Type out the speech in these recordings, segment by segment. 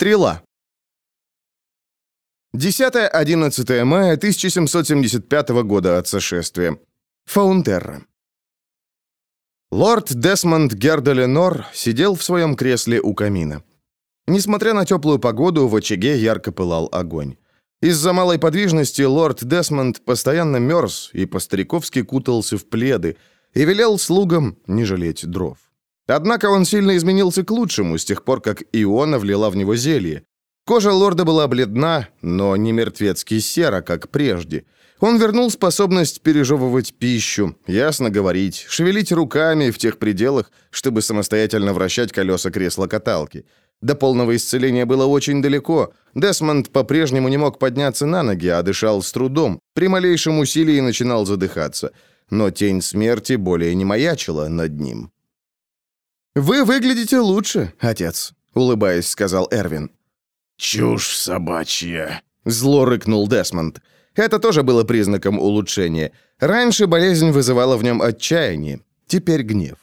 Стрела. 10-11 мая 1775 года от сошествия. Фаунтерра. Лорд Десмонд Герда сидел в своем кресле у камина. Несмотря на теплую погоду, в очаге ярко пылал огонь. Из-за малой подвижности лорд Десмонд постоянно мерз и по-стариковски кутался в пледы и велел слугам не жалеть дров. Однако он сильно изменился к лучшему с тех пор, как Иона влила в него зелье. Кожа лорда была бледна, но не мертвецки сера, как прежде. Он вернул способность пережевывать пищу, ясно говорить, шевелить руками в тех пределах, чтобы самостоятельно вращать колеса кресла-каталки. До полного исцеления было очень далеко. Десмонд по-прежнему не мог подняться на ноги, а дышал с трудом. При малейшем усилии начинал задыхаться. Но тень смерти более не маячила над ним. «Вы выглядите лучше, отец», — улыбаясь, сказал Эрвин. «Чушь собачья», — зло рыкнул Десмонд. Это тоже было признаком улучшения. Раньше болезнь вызывала в нем отчаяние, теперь гнев.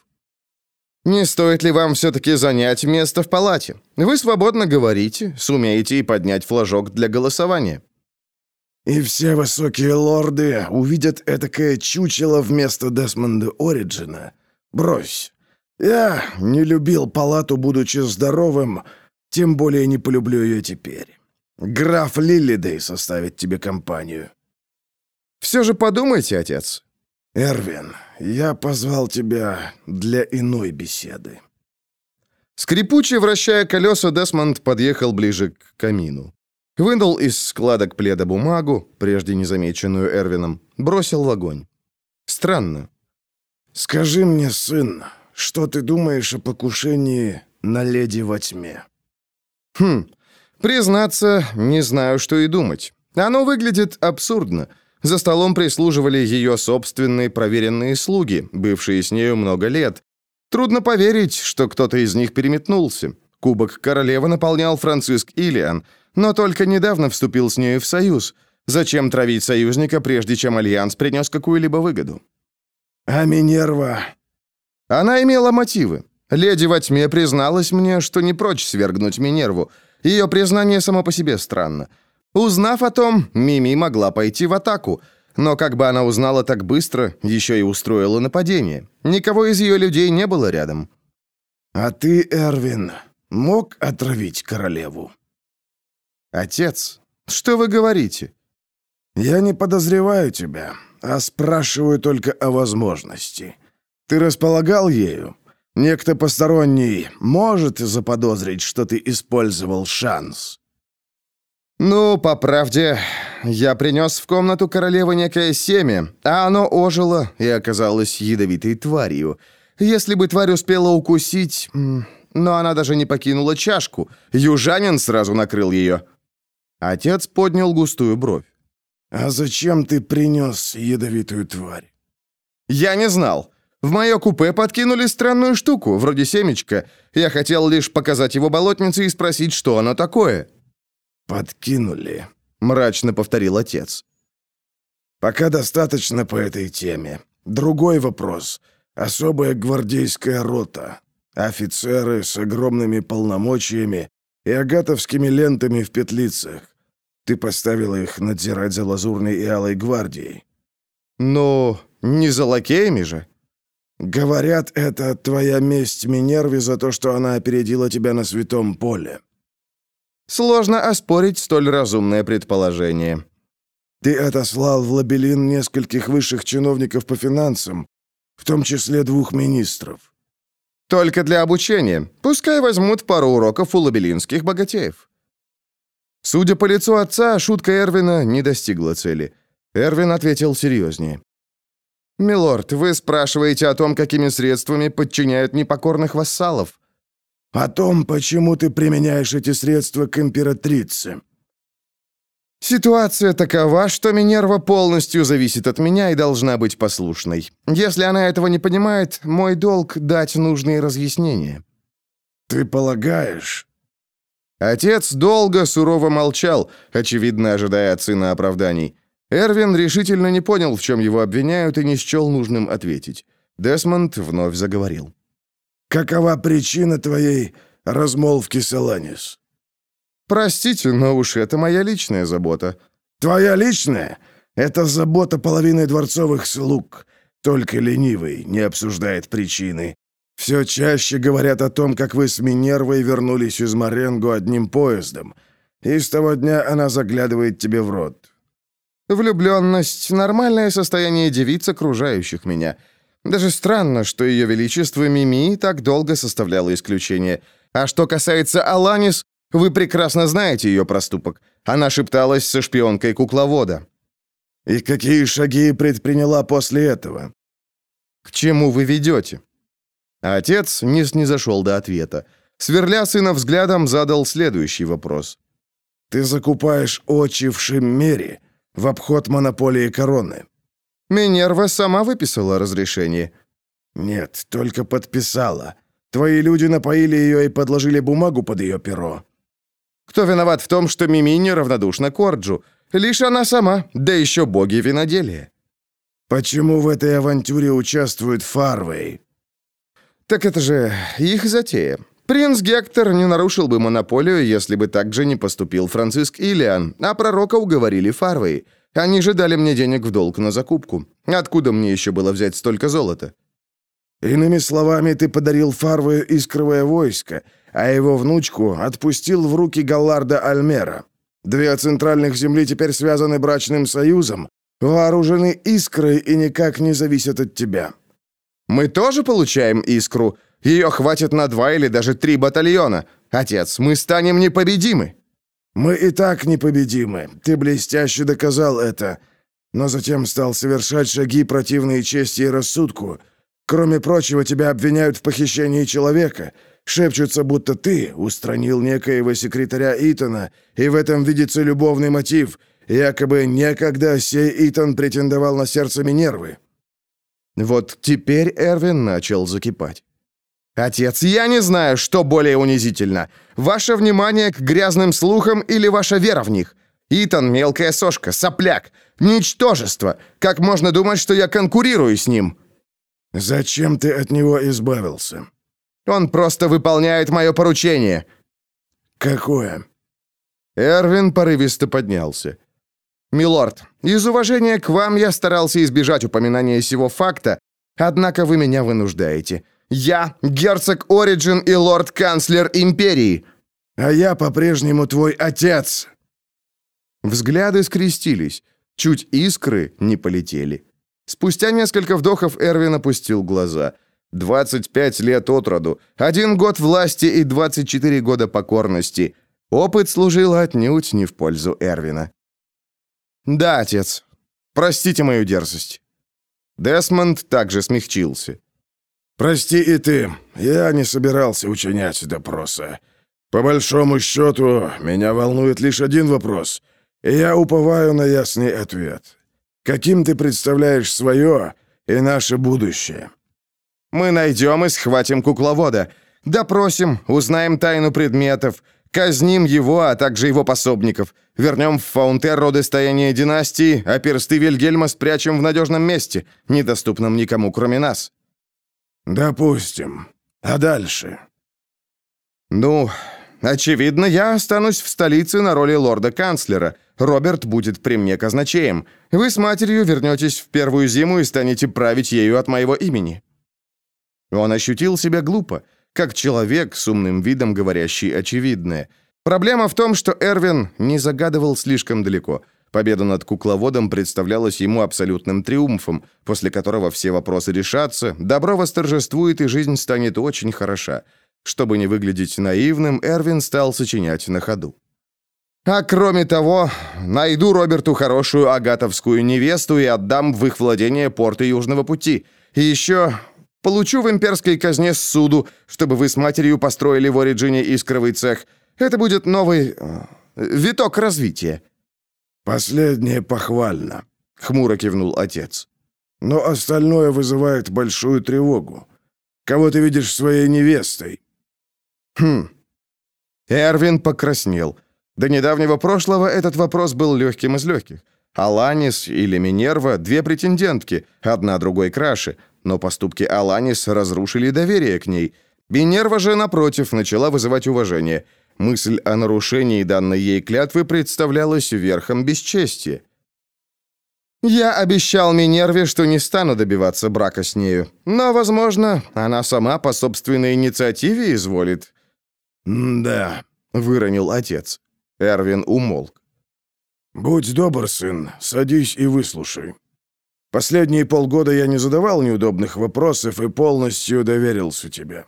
«Не стоит ли вам все-таки занять место в палате? Вы свободно говорите, сумеете и поднять флажок для голосования». «И все высокие лорды увидят этакое чучело вместо Десмонда Ориджина. Брось, я не любил палату, будучи здоровым, тем более не полюблю ее теперь. Граф Лиллидей составит тебе компанию». «Все же подумайте, отец». «Эрвин, я позвал тебя для иной беседы». Скрипуче вращая колеса, Десмонд подъехал ближе к камину. Вынул из складок пледа бумагу, прежде незамеченную Эрвином, бросил в огонь. Странно. «Скажи мне, сын, что ты думаешь о покушении на леди во тьме?» «Хм, признаться, не знаю, что и думать. Оно выглядит абсурдно. За столом прислуживали ее собственные проверенные слуги, бывшие с нею много лет. Трудно поверить, что кто-то из них переметнулся. Кубок королевы наполнял Франциск Илиан, но только недавно вступил с нею в союз. Зачем травить союзника, прежде чем альянс принес какую-либо выгоду? «А Минерва она имела мотивы. Леди во тьме призналась мне, что не прочь свергнуть Минерву. Ее признание само по себе странно. Узнав о том, Мими могла пойти в атаку. Но как бы она узнала так быстро, еще и устроила нападение. Никого из ее людей не было рядом. «А ты, Эрвин, мог отравить королеву?» «Отец, что вы говорите?» «Я не подозреваю тебя, а спрашиваю только о возможности. Ты располагал ею? Некто посторонний может заподозрить, что ты использовал шанс?» «Ну, по правде, я принес в комнату королевы некое семя, а оно ожило и оказалось ядовитой тварью. Если бы тварь успела укусить... Но она даже не покинула чашку. Южанин сразу накрыл ее». Отец поднял густую бровь. «А зачем ты принес ядовитую тварь?» «Я не знал. В мое купе подкинули странную штуку, вроде семечка. Я хотел лишь показать его болотнице и спросить, что оно такое». «Подкинули», — мрачно повторил отец. «Пока достаточно по этой теме. Другой вопрос. Особая гвардейская рота. Офицеры с огромными полномочиями и агатовскими лентами в петлицах. Ты поставила их надзирать за лазурной и алой гвардией». «Ну, не за лакеями же?» Говорят, это твоя месть Минерве за то, что она опередила тебя на святом поле. Сложно оспорить столь разумное предположение. Ты отослал в Лабелин нескольких высших чиновников по финансам, в том числе двух министров. Только для обучения. Пускай возьмут пару уроков у лабелинских богатеев. Судя по лицу отца, шутка Эрвина не достигла цели. Эрвин ответил серьезнее. «Милорд, вы спрашиваете о том, какими средствами подчиняют непокорных вассалов?» «О том, почему ты применяешь эти средства к императрице». «Ситуация такова, что Минерва полностью зависит от меня и должна быть послушной. Если она этого не понимает, мой долг — дать нужные разъяснения». «Ты полагаешь?» Отец долго сурово молчал, очевидно ожидая от сына оправданий. Эрвин решительно не понял, в чем его обвиняют, и не счел нужным ответить. Десмонд вновь заговорил. «Какова причина твоей размолвки с Эланис?» «Простите, но уж это моя личная забота». «Твоя личная? Это забота половины дворцовых слуг. Только ленивый не обсуждает причины. Все чаще говорят о том, как вы с Минервой вернулись из Маренго одним поездом. И с того дня она заглядывает тебе в рот. Влюбленность — нормальное состояние девиц, окружающих меня. Даже странно, что ее величество Мими так долго составляло исключение. А что касается Аланис, вы прекрасно знаете ее проступок. Она шепталась со шпионкой кукловода. И какие шаги предприняла после этого? К чему вы ведете? Отец не снизошел до ответа. Сверля сына взглядом, задал следующий вопрос. «Ты закупаешь очи в Шиммере в обход монополии короны?» «Минерва сама выписала разрешение». «Нет, только подписала. Твои люди напоили ее и подложили бумагу под ее перо». «Кто виноват в том, что Мими неравнодушна к Орджу? Лишь она сама, да еще боги виноделия». «Почему в этой авантюре участвует Фарвей?» «Так это же их затея. Принц Гектор не нарушил бы монополию, если бы так же не поступил Франциск Илиан, а пророка уговорили Фарвей. Они же дали мне денег в долг на закупку. Откуда мне еще было взять столько золота?» «Иными словами, ты подарил Фарвею искровое войско, а его внучку отпустил в руки Галларда Альмера. Две центральных земли теперь связаны брачным союзом, вооружены искрой и никак не зависят от тебя». «Мы тоже получаем искру. Ее хватит на два или даже три батальона. Отец, мы станем непобедимы». «Мы и так непобедимы. Ты блестяще доказал это. Но затем стал совершать шаги, противные чести и рассудку. Кроме прочего, тебя обвиняют в похищении человека. Шепчутся, будто ты устранил некоего секретаря Итана, и в этом видится любовный мотив. Якобы некогда сей Итан претендовал на сердце Минервы». Вот теперь Эрвин начал закипать. «Отец, я не знаю, что более унизительно. Ваше внимание к грязным слухам или ваша вера в них? Итан — мелкая сошка, сопляк, ничтожество. Как можно думать, что я конкурирую с ним?» «Зачем ты от него избавился?» «Он просто выполняет мое поручение». «Какое?» Эрвин порывисто поднялся. «Милорд, из уважения к вам я старался избежать упоминания сего факта, однако вы меня вынуждаете. Я герцог Ориджин и лорд-канцлер Империи. А я по-прежнему твой отец. Взгляды скрестились. Чуть искры не полетели. Спустя несколько вдохов Эрвин опустил глаза. 25 лет от роду, один год власти и 24 года покорности. Опыт служил отнюдь не в пользу Эрвина. «Да, отец. Простите мою дерзость». Десмонд также смягчился. «Прости и ты. Я не собирался учинять допроса. По большому счету, меня волнует лишь один вопрос, и я уповаю на ясный ответ. Каким ты представляешь свое и наше будущее?» «Мы найдем и схватим кукловода. Допросим, узнаем тайну предметов, казним его, а также его пособников. Вернем в Фаунтерро достояние династии, а персты Вильгельма спрячем в надежном месте, недоступном никому, кроме нас». «Допустим. А дальше?» «Ну, очевидно, я останусь в столице на роли лорда-канцлера. Роберт будет при мне казначеем. Вы с матерью вернетесь в первую зиму и станете править ею от моего имени». Он ощутил себя глупо, как человек с умным видом, говорящий очевидное. Проблема в том, что Эрвин не загадывал слишком далеко – Победа над кукловодом представлялась ему абсолютным триумфом, после которого все вопросы решатся, добро восторжествует и жизнь станет очень хороша. Чтобы не выглядеть наивным, Эрвин стал сочинять на ходу. А кроме того, найду Роберту хорошую агатовскую невесту и отдам в их владение порты Южного пути. И еще получу в имперской казне суду, чтобы вы с матерью построили в Ориджине искровый цех. Это будет новый э, виток развития. «Последнее похвально», — хмуро кивнул отец. «Но остальное вызывает большую тревогу. Кого ты видишь своей невестой?» «Хм». Эрвин покраснел. До недавнего прошлого этот вопрос был легким из легких. Аланис или Минерва — две претендентки, одна другой краше, но поступки Аланис разрушили доверие к ней. Минерва же, напротив, начала вызывать уважение — Мысль о нарушении данной ей клятвы представлялась верхом бесчестия. «Я обещал Минерве, что не стану добиваться брака с нею. Но, возможно, она сама по собственной инициативе изволит». «Да», — выронил отец. Эрвин умолк. «Будь добр, сын, садись и выслушай. Последние полгода я не задавал неудобных вопросов и полностью доверился тебе.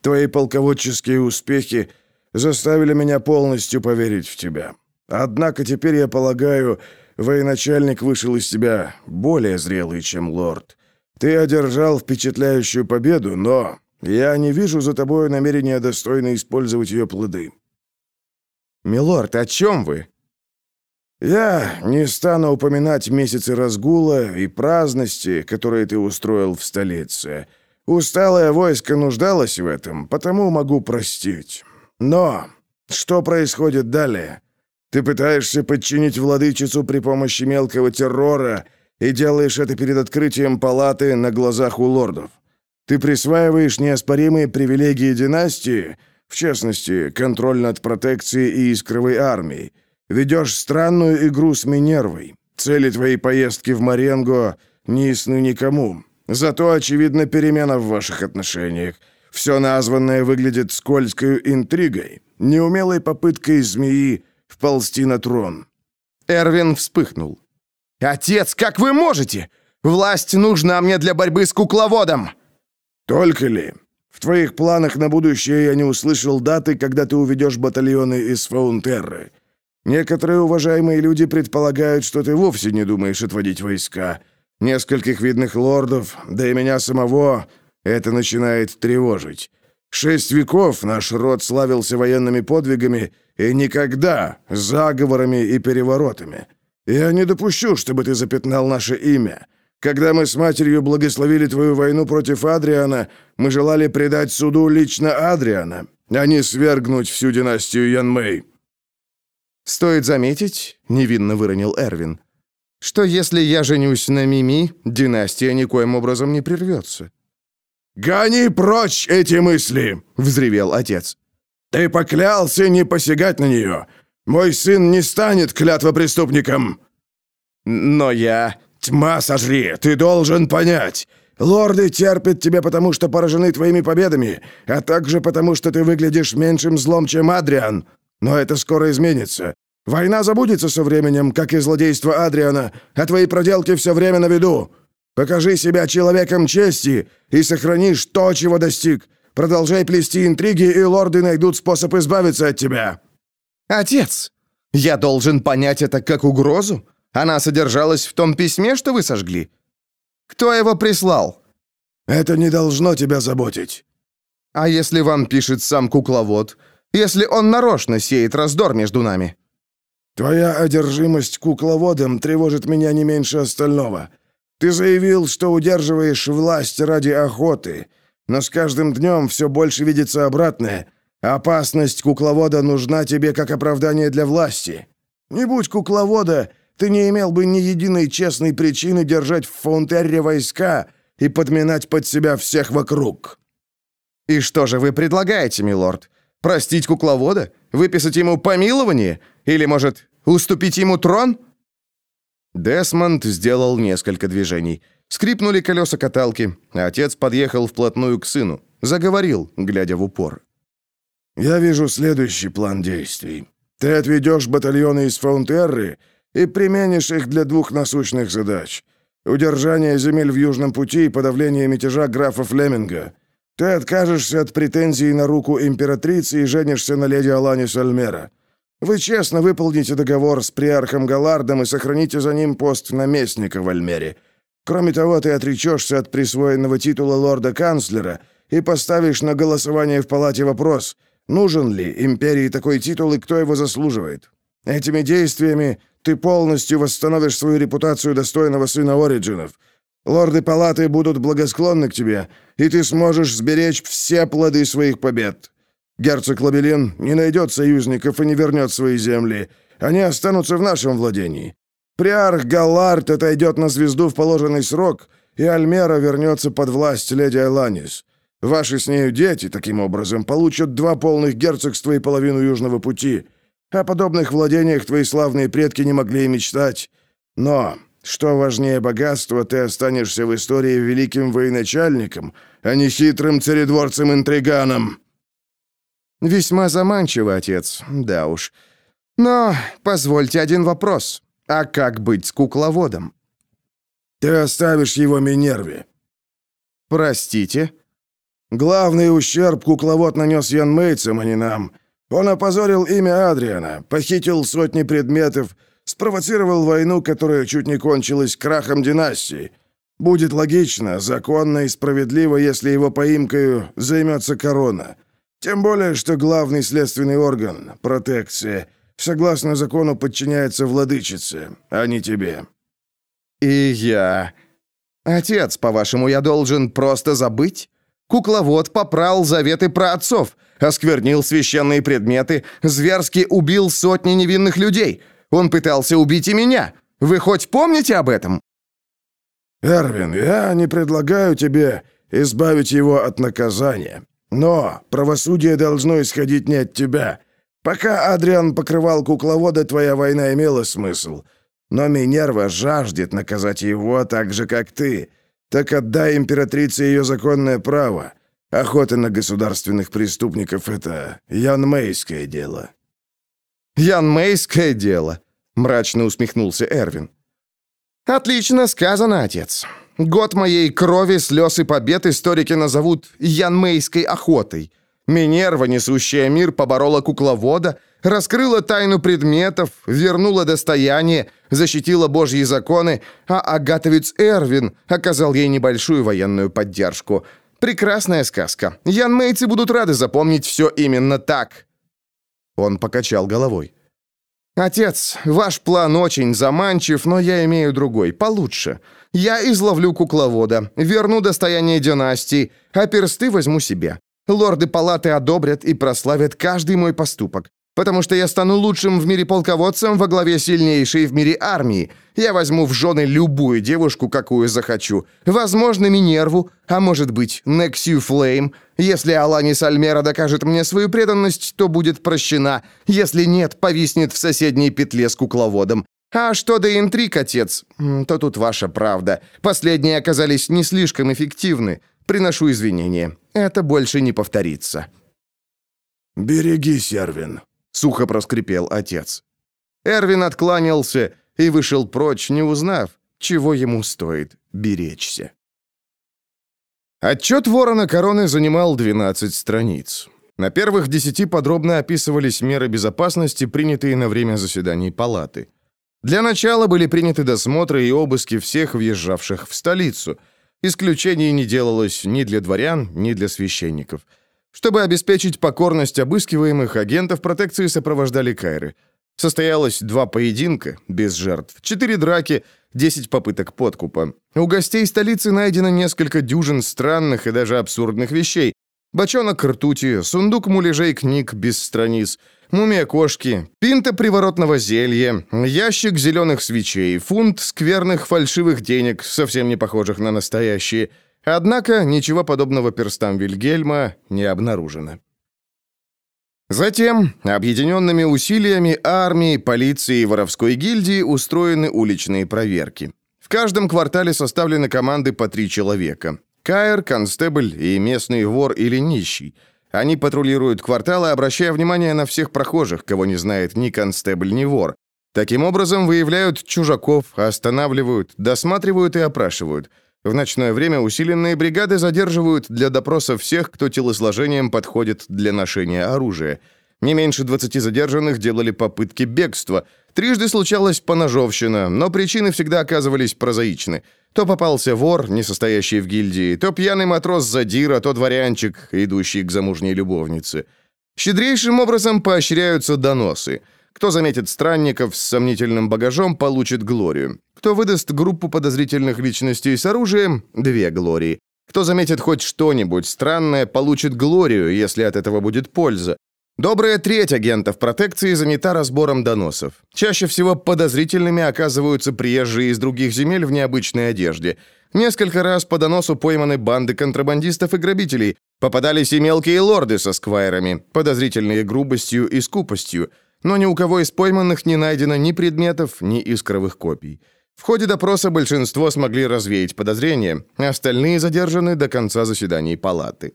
Твои полководческие успехи заставили меня полностью поверить в тебя. Однако теперь, я полагаю, военачальник вышел из тебя более зрелый, чем лорд. Ты одержал впечатляющую победу, но я не вижу за тобой намерения достойно использовать ее плоды». «Милорд, о чем вы?» Я не стану упоминать месяцы разгула и праздности, которые ты устроил в столице. Усталое войско нуждалось в этом, потому могу простить. Но что происходит далее? Ты пытаешься подчинить владычицу при помощи мелкого террора и делаешь это перед открытием палаты на глазах у лордов. Ты присваиваешь неоспоримые привилегии династии, в частности, контроль над протекцией и искровой армией, Ведешь странную игру с Минервой. Цели твоей поездки в Маренго не ясны никому. Зато очевидна перемена в ваших отношениях. Все названное выглядит скользкой интригой, неумелой попыткой змеи вползти на трон». Эрвин вспыхнул. «Отец, как вы можете? Власть нужна мне для борьбы с кукловодом!» «Только ли? В твоих планах на будущее я не услышал даты, когда ты уведешь батальоны из Фаунтерры. Некоторые уважаемые люди предполагают, что ты вовсе не думаешь отводить войска. Нескольких видных лордов, да и меня самого, это начинает тревожить. Шесть веков наш род славился военными подвигами и никогда заговорами и переворотами. Я не допущу, чтобы ты запятнал наше имя. Когда мы с матерью благословили твою войну против Адриана, мы желали предать суду лично Адриана, а не свергнуть всю династию Янмэй. «Стоит заметить», — невинно выронил Эрвин, «что если я женюсь на Мими, династия никоим образом не прервется». «Гони прочь эти мысли!» — взревел отец. «Ты поклялся не посягать на нее. Мой сын не станет клятвопреступником». «Но я...» «Тьма сожри, ты должен понять. Лорды терпят тебя, потому что поражены твоими победами, а также потому, что ты выглядишь меньшим злом, чем Адриан. Но это скоро изменится. Война забудется со временем, как и злодейство Адриана, а твои проделки все время на виду. Покажи себя человеком чести и сохранишь то, чего достиг. Продолжай плести интриги, и лорды найдут способ избавиться от тебя». «Отец, я должен понять это как угрозу? Она содержалась в том письме, что вы сожгли? Кто его прислал?» «Это не должно тебя заботить». «А если вам пишет сам кукловод? если он нарочно сеет раздор между нами?» «Твоя одержимость кукловодом тревожит меня не меньше остального. Ты заявил, что удерживаешь власть ради охоты, но с каждым днем все больше видится обратное. Опасность кукловода нужна тебе как оправдание для власти. Не будь кукловода, ты не имел бы ни единой честной причины держать в Фаунтерре войска и подминать под себя всех вокруг». «И что же вы предлагаете, милорд? Простить кукловода? Выписать ему помилование? Или, может, уступить ему трон?» Десмонд сделал несколько движений. Скрипнули колеса каталки, отец подъехал вплотную к сыну. Заговорил, глядя в упор. «Я вижу следующий план действий. Ты отведешь батальоны из Фаунтерры и применишь их для двух насущных задач. Удержание земель в Южном пути и подавление мятежа графа Флеминга. Ты откажешься от претензий на руку императрицы и женишься на леди Алане Сальмера. Вы честно выполните договор с приархом Галардом и сохраните за ним пост наместника в Альмере. Кроме того, ты отречешься от присвоенного титула лорда-канцлера и поставишь на голосование в палате вопрос, нужен ли империи такой титул и кто его заслуживает. Этими действиями ты полностью восстановишь свою репутацию достойного сына Ориджинов — Лорды палаты будут благосклонны к тебе, и ты сможешь сберечь все плоды своих побед. Герцог Лабелин не найдет союзников и не вернет свои земли. Они останутся в нашем владении. Приарх Галлард отойдет на звезду в положенный срок, и Альмера вернется под власть леди Эланис. Ваши с нею дети, таким образом, получат два полных герцогства и половину Южного пути. О подобных владениях твои славные предки не могли и мечтать. Но, что важнее богатства, ты останешься в истории великим военачальником, а не хитрым царедворцем-интриганом». «Весьма заманчиво, отец, да уж. Но позвольте один вопрос. А как быть с кукловодом?» «Ты оставишь его Минерве». «Простите?» «Главный ущерб кукловод нанес Ян Мейтсам, а не нам. Он опозорил имя Адриана, похитил сотни предметов, спровоцировал войну, которая чуть не кончилась крахом династии. Будет логично, законно и справедливо, если его поимкою займется корона. Тем более, что главный следственный орган, протекция, согласно закону подчиняется владычице, а не тебе». «И я...» «Отец, по-вашему, я должен просто забыть? Кукловод попрал заветы про отцов, осквернил священные предметы, зверски убил сотни невинных людей. Он пытался убить и меня. Вы хоть помните об этом?» «Эрвин, я не предлагаю тебе избавить его от наказания. Но правосудие должно исходить не от тебя. Пока Адриан покрывал кукловода, твоя война имела смысл. Но Минерва жаждет наказать его так же, как ты. Так отдай императрице ее законное право. Охота на государственных преступников — это янмейское дело». «Янмейское дело», — мрачно усмехнулся Эрвин. «Отлично сказано, отец. Год моей крови, слез и побед историки назовут янмейской охотой. Минерва, несущая мир, поборола кукловода, раскрыла тайну предметов, вернула достояние, защитила божьи законы, а агатовец Эрвин оказал ей небольшую военную поддержку. Прекрасная сказка. Янмейцы будут рады запомнить все именно так». Он покачал головой. «Отец, ваш план очень заманчив, но я имею другой, получше. Я изловлю кукловода, верну достояние династии, а персты возьму себе. Лорды палаты одобрят и прославят каждый мой поступок. Потому что я стану лучшим в мире полководцем во главе сильнейшей в мире армии. Я возьму в жены любую девушку, какую захочу. Возможно, Минерву, а может быть, Нексию Флейм. Если Аланис Альмера докажет мне свою преданность, то будет прощена. Если нет, повиснет в соседней петле с кукловодом. А что до интриг, отец, то тут ваша правда. Последние оказались не слишком эффективны. Приношу извинения. Это больше не повторится». «Берегись, Эрвин», — сухо проскрипел отец. Эрвин откланялся и вышел прочь, не узнав, чего ему стоит беречься. Отчет ворона короны занимал 12 страниц. На первых десяти подробно описывались меры безопасности, принятые на время заседаний палаты. Для начала были приняты досмотры и обыски всех въезжавших в столицу – Исключений не делалось ни для дворян, ни для священников. Чтобы обеспечить покорность обыскиваемых, агентов протекции сопровождали кайры. Состоялось два поединка, без жертв, четыре драки, десять попыток подкупа. У гостей столицы найдено несколько дюжин странных и даже абсурдных вещей. Бочонок ртути, сундук муляжей книг без страниц — мумия кошки, пинта приворотного зелья, ящик зеленых свечей, фунт скверных фальшивых денег, совсем не похожих на настоящие. Однако ничего подобного перстам Вильгельма не обнаружено. Затем, объединенными усилиями армии, полиции и воровской гильдии устроены уличные проверки. В каждом квартале составлены команды по три человека. Каэр, констебль и местный вор или нищий – они патрулируют кварталы, обращая внимание на всех прохожих, кого не знает ни констебль, ни вор. Таким образом, выявляют чужаков, останавливают, досматривают и опрашивают. В ночное время усиленные бригады задерживают для допроса всех, кто телосложением подходит для ношения оружия. Не меньше 20 задержанных делали попытки бегства. Трижды случалась поножовщина, но причины всегда оказывались прозаичны – то попался вор, не состоящий в гильдии, то пьяный матрос задира, то дворянчик, идущий к замужней любовнице. Щедрейшим образом поощряются доносы. Кто заметит странников с сомнительным багажом, получит глорию. Кто выдаст группу подозрительных личностей с оружием – две глории. Кто заметит хоть что-нибудь странное, получит глорию, если от этого будет польза. Добрая треть агентов протекции занята разбором доносов. Чаще всего подозрительными оказываются приезжие из других земель в необычной одежде. Несколько раз по доносу пойманы банды контрабандистов и грабителей. Попадались и мелкие лорды со сквайрами, подозрительные грубостью и скупостью. Но ни у кого из пойманных не найдено ни предметов, ни искровых копий. В ходе допроса большинство смогли развеять подозрения, остальные задержаны до конца заседаний палаты.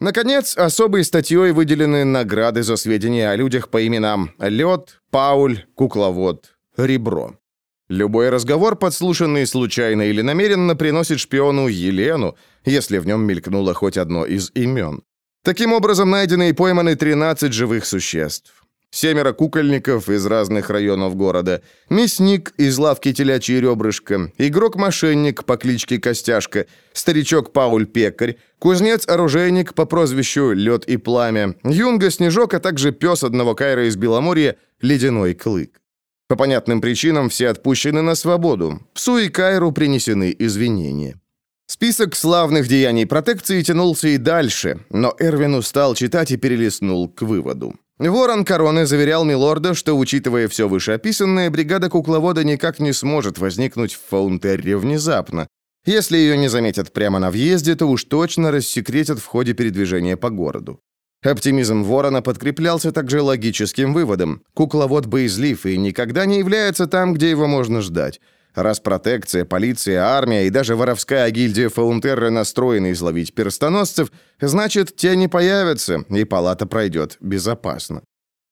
Наконец, особой статьей выделены награды за сведения о людях по именам Лед, Пауль, Кукловод, Ребро. Любой разговор, подслушанный случайно или намеренно, приносит шпиону Елену, если в нем мелькнуло хоть одно из имен. Таким образом, найдены и пойманы 13 живых существ семеро кукольников из разных районов города, мясник из лавки телячьи ребрышко, игрок-мошенник по кличке Костяшка, старичок Пауль Пекарь, кузнец-оружейник по прозвищу Лед и Пламя, юнга-снежок, а также пес одного Кайра из Беломорья Ледяной Клык. По понятным причинам все отпущены на свободу. Псу и Кайру принесены извинения. Список славных деяний протекции тянулся и дальше, но Эрвин устал читать и перелистнул к выводу. Ворон Короны заверял Милорда, что, учитывая все вышеописанное, бригада кукловода никак не сможет возникнуть в Фаунтерре внезапно. Если ее не заметят прямо на въезде, то уж точно рассекретят в ходе передвижения по городу. Оптимизм Ворона подкреплялся также логическим выводом. Кукловод боязлив и никогда не является там, где его можно ждать. Раз протекция, полиция, армия и даже воровская гильдия Фаунтерра настроены изловить перстоносцев, значит, те не появятся, и палата пройдет безопасно.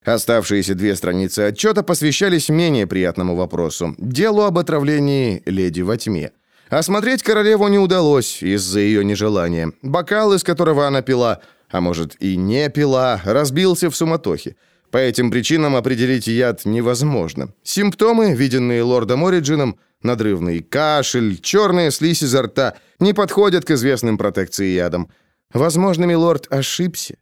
Оставшиеся две страницы отчета посвящались менее приятному вопросу – делу об отравлении леди во тьме. Осмотреть королеву не удалось из-за ее нежелания. Бокал, из которого она пила, а может и не пила, разбился в суматохе. По этим причинам определить яд невозможно. Симптомы, виденные лордом Ориджином – надрывный кашель, черная слизь изо рта не подходят к известным протекции ядам. Возможно, милорд ошибся.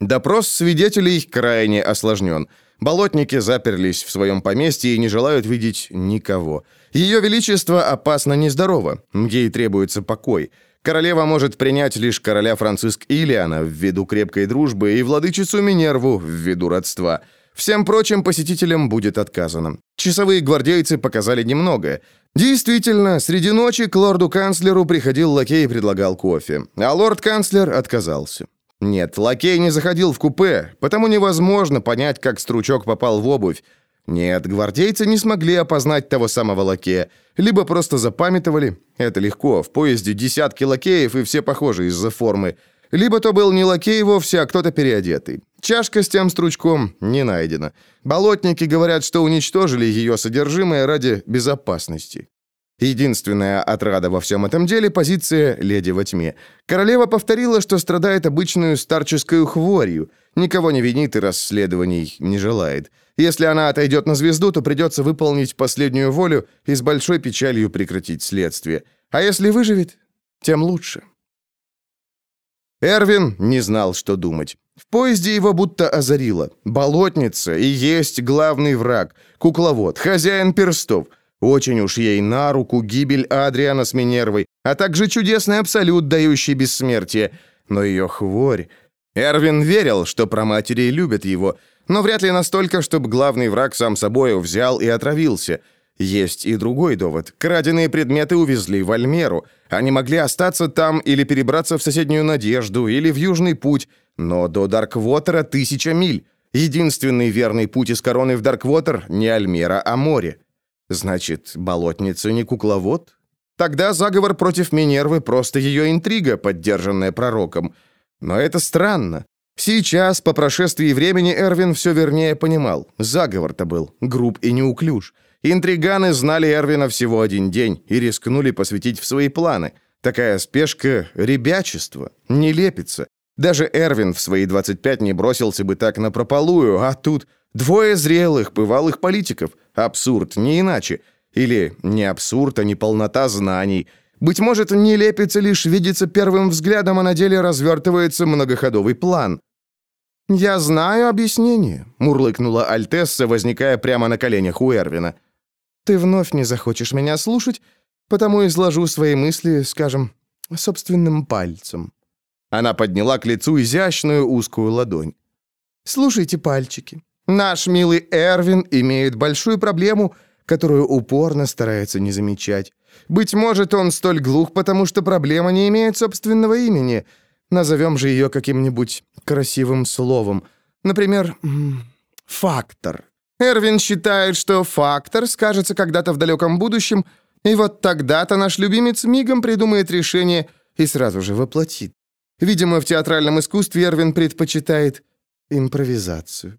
Допрос свидетелей крайне осложнен. Болотники заперлись в своем поместье и не желают видеть никого. Ее Величество опасно нездорово, ей требуется покой. Королева может принять лишь короля Франциск Илиана ввиду крепкой дружбы и владычицу Минерву ввиду родства – Всем прочим посетителям будет отказано. Часовые гвардейцы показали немного. Действительно, среди ночи к лорду-канцлеру приходил лакей и предлагал кофе, а лорд-канцлер отказался. Нет, лакей не заходил в купе, потому невозможно понять, как стручок попал в обувь. Нет, гвардейцы не смогли опознать того самого лакея, либо просто запамятовали. Это легко, в поезде десятки лакеев, и все похожи из-за формы. Либо то был не лакей вовсе, а кто-то переодетый. Чашка с тем стручком не найдена. Болотники говорят, что уничтожили ее содержимое ради безопасности. Единственная отрада во всем этом деле – позиция «Леди во тьме». Королева повторила, что страдает обычную старческой хворью, никого не винит и расследований не желает. Если она отойдет на звезду, то придется выполнить последнюю волю и с большой печалью прекратить следствие. А если выживет, тем лучше. Эрвин не знал, что думать. В поезде его будто озарило. Болотница и есть главный враг. Кукловод, хозяин перстов. Очень уж ей на руку гибель Адриана с Минервой, а также чудесный абсолют, дающий бессмертие. Но ее хворь... Эрвин верил, что про матери любят его, но вряд ли настолько, чтобы главный враг сам собой взял и отравился – есть и другой довод. Краденые предметы увезли в Альмеру. Они могли остаться там или перебраться в соседнюю Надежду или в Южный путь, но до Дарквотера тысяча миль. Единственный верный путь из Короны в Дарквотер не Альмера, а море. Значит, болотница не кукловод? Тогда заговор против Минервы просто ее интрига, поддержанная пророком. Но это странно. Сейчас, по прошествии времени, Эрвин все вернее понимал. Заговор-то был груб и неуклюж. Интриганы знали Эрвина всего один день и рискнули посвятить в свои планы. Такая спешка — ребячество, не. Даже Эрвин в свои 25 не бросился бы так на прополую, а тут двое зрелых, бывалых политиков. Абсурд, не иначе. Или не абсурд, а не полнота знаний. Быть может, не лепится лишь видится первым взглядом, а на деле развертывается многоходовый план. «Я знаю объяснение», — мурлыкнула Альтесса, возникая прямо на коленях у Эрвина. Ты вновь не захочешь меня слушать, потому изложу свои мысли, скажем, собственным пальцем». Она подняла к лицу изящную узкую ладонь. Слушайте, пальчики. Наш милый Эрвин имеет большую проблему, которую упорно старается не замечать. Быть может, он столь глух, потому что проблема не имеет собственного имени. Назовем же ее каким-нибудь красивым словом. Например, «фактор». Эрвин считает, что фактор скажется когда-то в далеком будущем, и вот тогда-то наш любимец мигом придумает решение и сразу же воплотит. Видимо, в театральном искусстве Эрвин предпочитает импровизацию.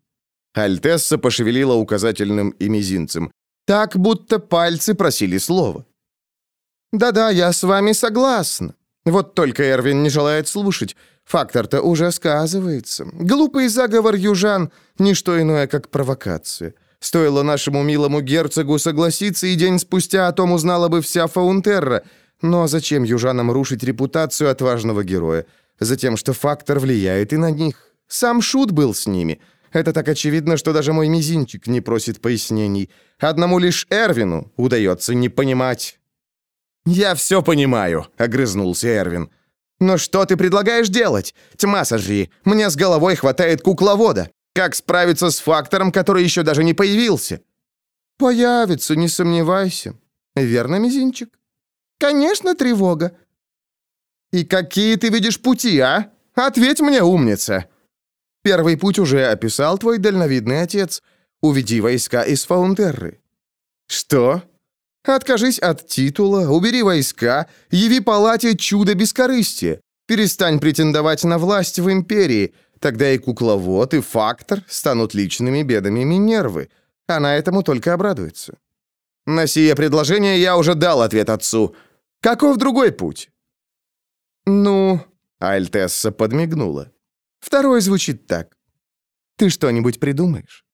Альтесса пошевелила указательным и мизинцем. Так, будто пальцы просили слова. «Да-да, я с вами согласна. Вот только Эрвин не желает слушать. Фактор-то уже сказывается. Глупый заговор южан — ничто иное, как провокация. Стоило нашему милому герцогу согласиться, и день спустя о том узнала бы вся Фаунтерра. Но зачем южанам рушить репутацию отважного героя? Затем, что фактор влияет и на них. Сам Шут был с ними. Это так очевидно, что даже мой мизинчик не просит пояснений. Одному лишь Эрвину удается не понимать. «Я все понимаю», — огрызнулся Эрвин. «Но что ты предлагаешь делать? Тьма сожри. Мне с головой хватает кукловода. Как справиться с фактором, который еще даже не появился?» «Появится, не сомневайся. Верно, мизинчик?» «Конечно, тревога». «И какие ты видишь пути, а? Ответь мне, умница!» «Первый путь уже описал твой дальновидный отец. Уведи войска из Фаунтерры». «Что?» Откажись от титула, убери войска, яви палате чудо бескорыстия. Перестань претендовать на власть в империи. Тогда и кукловод, и фактор станут личными бедами Минервы. Она этому только обрадуется. На сие предложение я уже дал ответ отцу. Каков другой путь? Ну, Альтесса подмигнула. Второй звучит так. Ты что-нибудь придумаешь?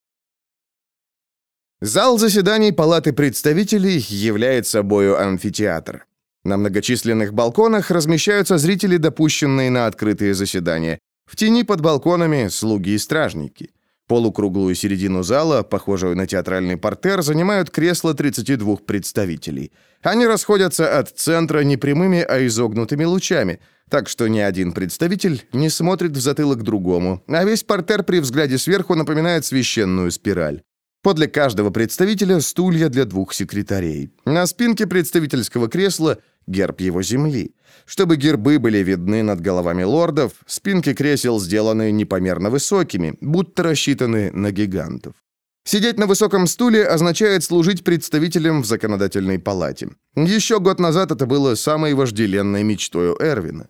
Зал заседаний Палаты представителей является собою амфитеатр. На многочисленных балконах размещаются зрители, допущенные на открытые заседания. В тени под балконами слуги и стражники. Полукруглую середину зала, похожую на театральный портер, занимают кресла 32 представителей. Они расходятся от центра не прямыми, а изогнутыми лучами, так что ни один представитель не смотрит в затылок другому, а весь портер при взгляде сверху напоминает священную спираль. Подле каждого представителя стулья для двух секретарей. На спинке представительского кресла герб его земли. Чтобы гербы были видны над головами лордов, спинки кресел сделаны непомерно высокими, будто рассчитаны на гигантов. Сидеть на высоком стуле означает служить представителем в законодательной палате. Еще год назад это было самой вожделенной мечтой Эрвина.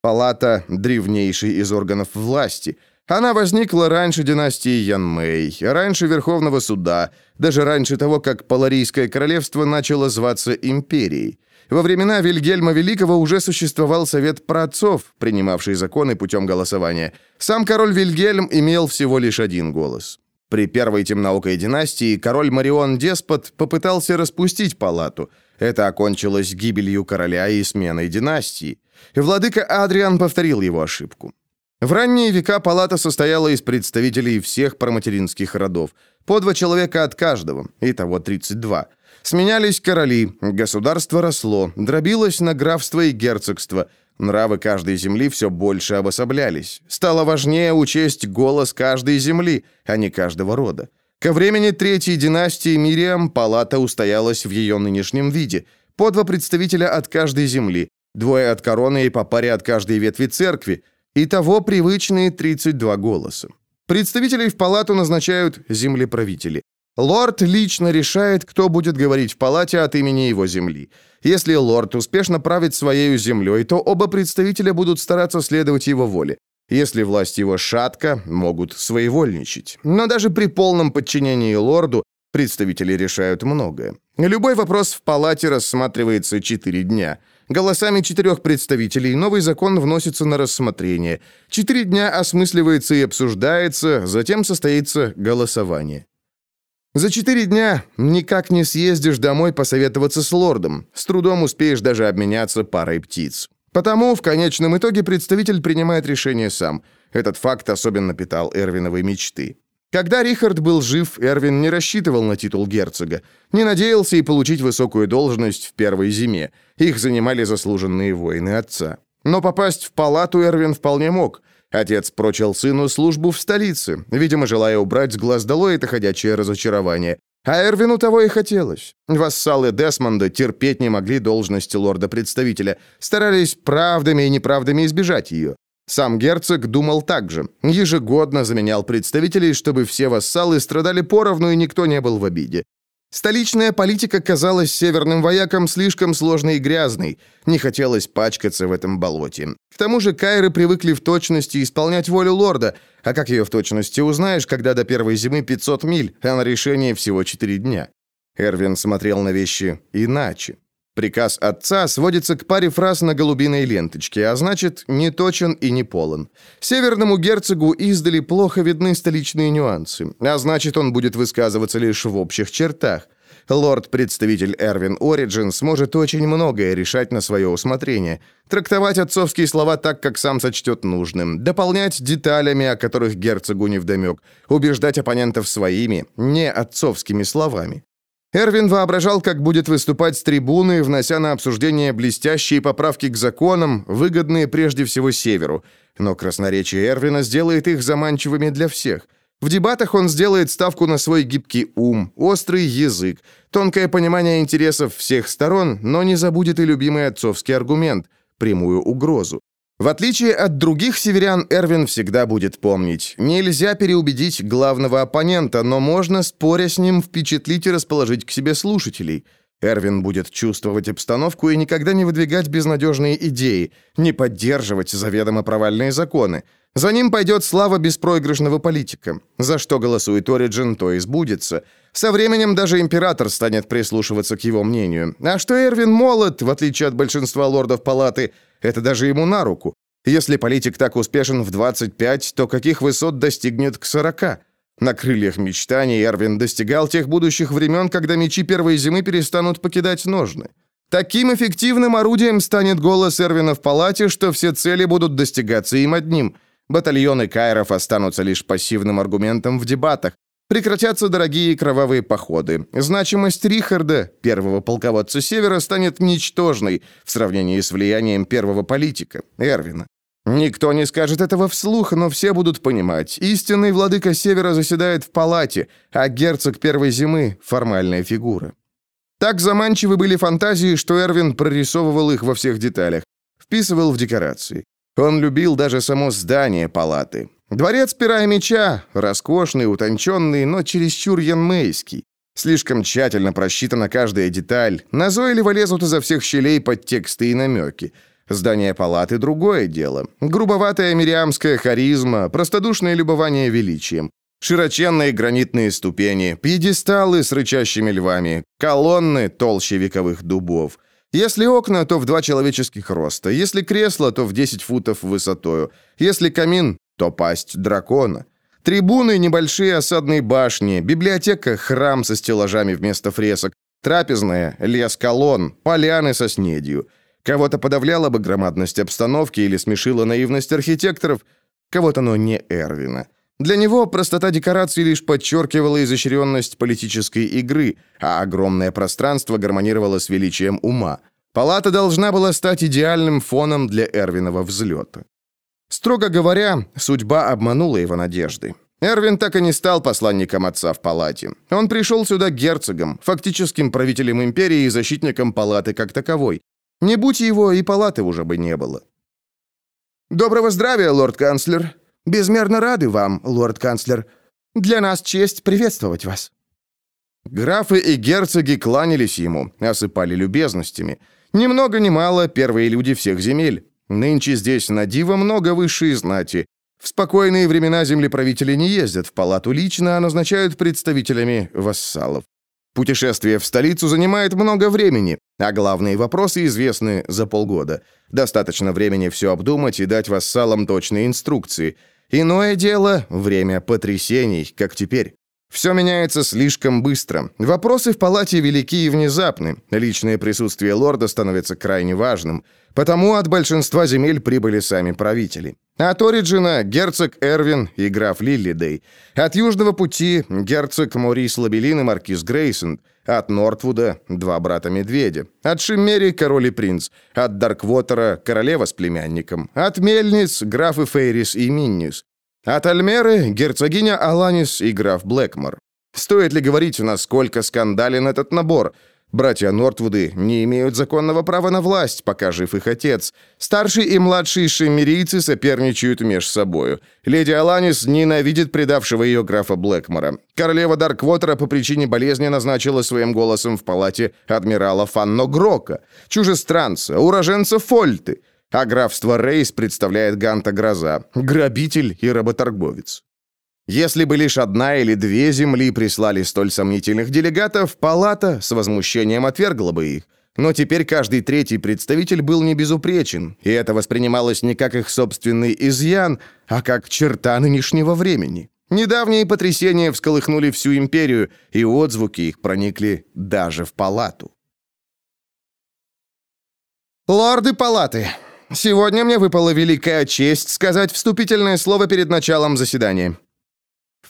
Палата – древнейший из органов власти – она возникла раньше династии Янмэй, раньше Верховного суда, даже раньше того, как Паларийское королевство начало зваться империей. Во времена Вильгельма Великого уже существовал совет праотцов, принимавший законы путем голосования. Сам король Вильгельм имел всего лишь один голос. При первой темноокой династии король Марион Деспот попытался распустить палату. Это окончилось гибелью короля и сменой династии. Владыка Адриан повторил его ошибку. В ранние века палата состояла из представителей всех проматеринских родов, по два человека от каждого, итого 32. Сменялись короли, государство росло, дробилось на графство и герцогство, нравы каждой земли все больше обособлялись. Стало важнее учесть голос каждой земли, а не каждого рода. Ко времени Третьей династии Мириам палата устоялась в ее нынешнем виде, по два представителя от каждой земли, двое от короны и по паре от каждой ветви церкви, Итого привычные 32 голоса. Представителей в палату назначают землеправители. Лорд лично решает, кто будет говорить в палате от имени его земли. Если лорд успешно правит своей землей, то оба представителя будут стараться следовать его воле. Если власть его шатка, могут своевольничать. Но даже при полном подчинении лорду представители решают многое. Любой вопрос в палате рассматривается 4 дня – Голосами четырех представителей новый закон вносится на рассмотрение. Четыре дня осмысливается и обсуждается, затем состоится голосование. За четыре дня никак не съездишь домой посоветоваться с лордом. С трудом успеешь даже обменяться парой птиц. Потому в конечном итоге представитель принимает решение сам. Этот факт особенно питал Эрвиновой мечты. Когда Рихард был жив, Эрвин не рассчитывал на титул герцога, не надеялся и получить высокую должность в первой зиме. Их занимали заслуженные воины отца. Но попасть в палату Эрвин вполне мог. Отец прочил сыну службу в столице, видимо, желая убрать с глаз долой это ходячее разочарование. А Эрвину того и хотелось. Вассалы Десмонда терпеть не могли должности лорда-представителя, старались правдами и неправдами избежать ее. Сам герцог думал так же. Ежегодно заменял представителей, чтобы все вассалы страдали поровну и никто не был в обиде. Столичная политика казалась северным воякам слишком сложной и грязной. Не хотелось пачкаться в этом болоте. К тому же кайры привыкли в точности исполнять волю лорда. А как ее в точности узнаешь, когда до первой зимы 500 миль, а на решение всего 4 дня? Эрвин смотрел на вещи иначе. Приказ отца сводится к паре фраз на голубиной ленточке, а значит, не точен и не полон. Северному герцогу издали плохо видны столичные нюансы, а значит, он будет высказываться лишь в общих чертах. Лорд-представитель Эрвин Ориджин сможет очень многое решать на свое усмотрение, трактовать отцовские слова так, как сам сочтет нужным, дополнять деталями, о которых герцогу невдомек, убеждать оппонентов своими, не отцовскими словами. Эрвин воображал, как будет выступать с трибуны, внося на обсуждение блестящие поправки к законам, выгодные прежде всего Северу. Но красноречие Эрвина сделает их заманчивыми для всех. В дебатах он сделает ставку на свой гибкий ум, острый язык, тонкое понимание интересов всех сторон, но не забудет и любимый отцовский аргумент – прямую угрозу. В отличие от других северян, Эрвин всегда будет помнить. Нельзя переубедить главного оппонента, но можно, споря с ним, впечатлить и расположить к себе слушателей. Эрвин будет чувствовать обстановку и никогда не выдвигать безнадежные идеи, не поддерживать заведомо провальные законы. За ним пойдет слава беспроигрышного политика. За что голосует Ориджин, то и сбудется. Со временем даже император станет прислушиваться к его мнению. А что Эрвин молод, в отличие от большинства лордов палаты – это даже ему на руку. Если политик так успешен в 25, то каких высот достигнет к 40? На крыльях мечтаний Эрвин достигал тех будущих времен, когда мечи первой зимы перестанут покидать ножны. Таким эффективным орудием станет голос Эрвина в палате, что все цели будут достигаться им одним. Батальоны кайров останутся лишь пассивным аргументом в дебатах, Прекратятся дорогие кровавые походы. Значимость Рихарда, первого полководца Севера, станет ничтожной в сравнении с влиянием первого политика, Эрвина. Никто не скажет этого вслух, но все будут понимать. Истинный владыка Севера заседает в палате, а герцог первой зимы — формальная фигура. Так заманчивы были фантазии, что Эрвин прорисовывал их во всех деталях, вписывал в декорации. Он любил даже само здание палаты. Дворец пера и меча, роскошный, утонченный, но чересчур янмейский. Слишком тщательно просчитана каждая деталь, назойливо лезут изо всех щелей подтексты и намеки. Здание палаты — другое дело. Грубоватая мириамская харизма, простодушное любование величием. Широченные гранитные ступени, пьедесталы с рычащими львами, колонны толще вековых дубов. Если окна, то в два человеческих роста. Если кресло, то в 10 футов высотою. Если камин, то пасть дракона. Трибуны, небольшие осадные башни, библиотека, храм со стеллажами вместо фресок, трапезная, лес колонн, поляны со снедью. Кого-то подавляла бы громадность обстановки или смешила наивность архитекторов, кого-то, но не Эрвина. Для него простота декораций лишь подчеркивала изощренность политической игры, а огромное пространство гармонировало с величием ума. Палата должна была стать идеальным фоном для Эрвинова взлета. Строго говоря, судьба обманула его надежды. Эрвин так и не стал посланником отца в палате. Он пришел сюда герцогом, фактическим правителем империи и защитником палаты как таковой. Не будь его, и палаты уже бы не было. «Доброго здравия, лорд-канцлер!» Безмерно рады вам, лорд-канцлер. Для нас честь приветствовать вас». Графы и герцоги кланялись ему, осыпали любезностями. Ни много ни мало первые люди всех земель. Нынче здесь на диво много высшей знати. В спокойные времена землеправители не ездят в палату лично, а назначают представителями вассалов. Путешествие в столицу занимает много времени, а главные вопросы известны за полгода. Достаточно времени все обдумать и дать вассалам точные инструкции – Иное дело — время потрясений, как теперь. Все меняется слишком быстро. Вопросы в палате велики и внезапны. Личное присутствие лорда становится крайне важным. Потому от большинства земель прибыли сами правители. От Ориджина герцог Эрвин и граф Лиллидей. От Южного пути герцог Морис Лабелин и маркиз Грейсон. От Нортвуда два брата-медведя. От Шиммери король и принц. От Дарквотера королева с племянником. От Мельниц графы Фейрис и Миннис. От Альмеры герцогиня Аланис и граф Блэкмор. Стоит ли говорить, насколько скандален этот набор? Братья Нортвуды не имеют законного права на власть, пока жив их отец. Старший и младший шемерийцы соперничают между собою. Леди Аланис ненавидит предавшего ее графа Блэкмора. Королева Дарквотера по причине болезни назначила своим голосом в палате адмирала Фанно Грока, чужестранца, уроженца Фольты. А графство Рейс представляет Ганта Гроза, грабитель и работорговец. Если бы лишь одна или две земли прислали столь сомнительных делегатов, палата с возмущением отвергла бы их. Но теперь каждый третий представитель был не безупречен, и это воспринималось не как их собственный изъян, а как черта нынешнего времени. Недавние потрясения всколыхнули всю империю, и отзвуки их проникли даже в палату. «Лорды палаты, сегодня мне выпала великая честь сказать вступительное слово перед началом заседания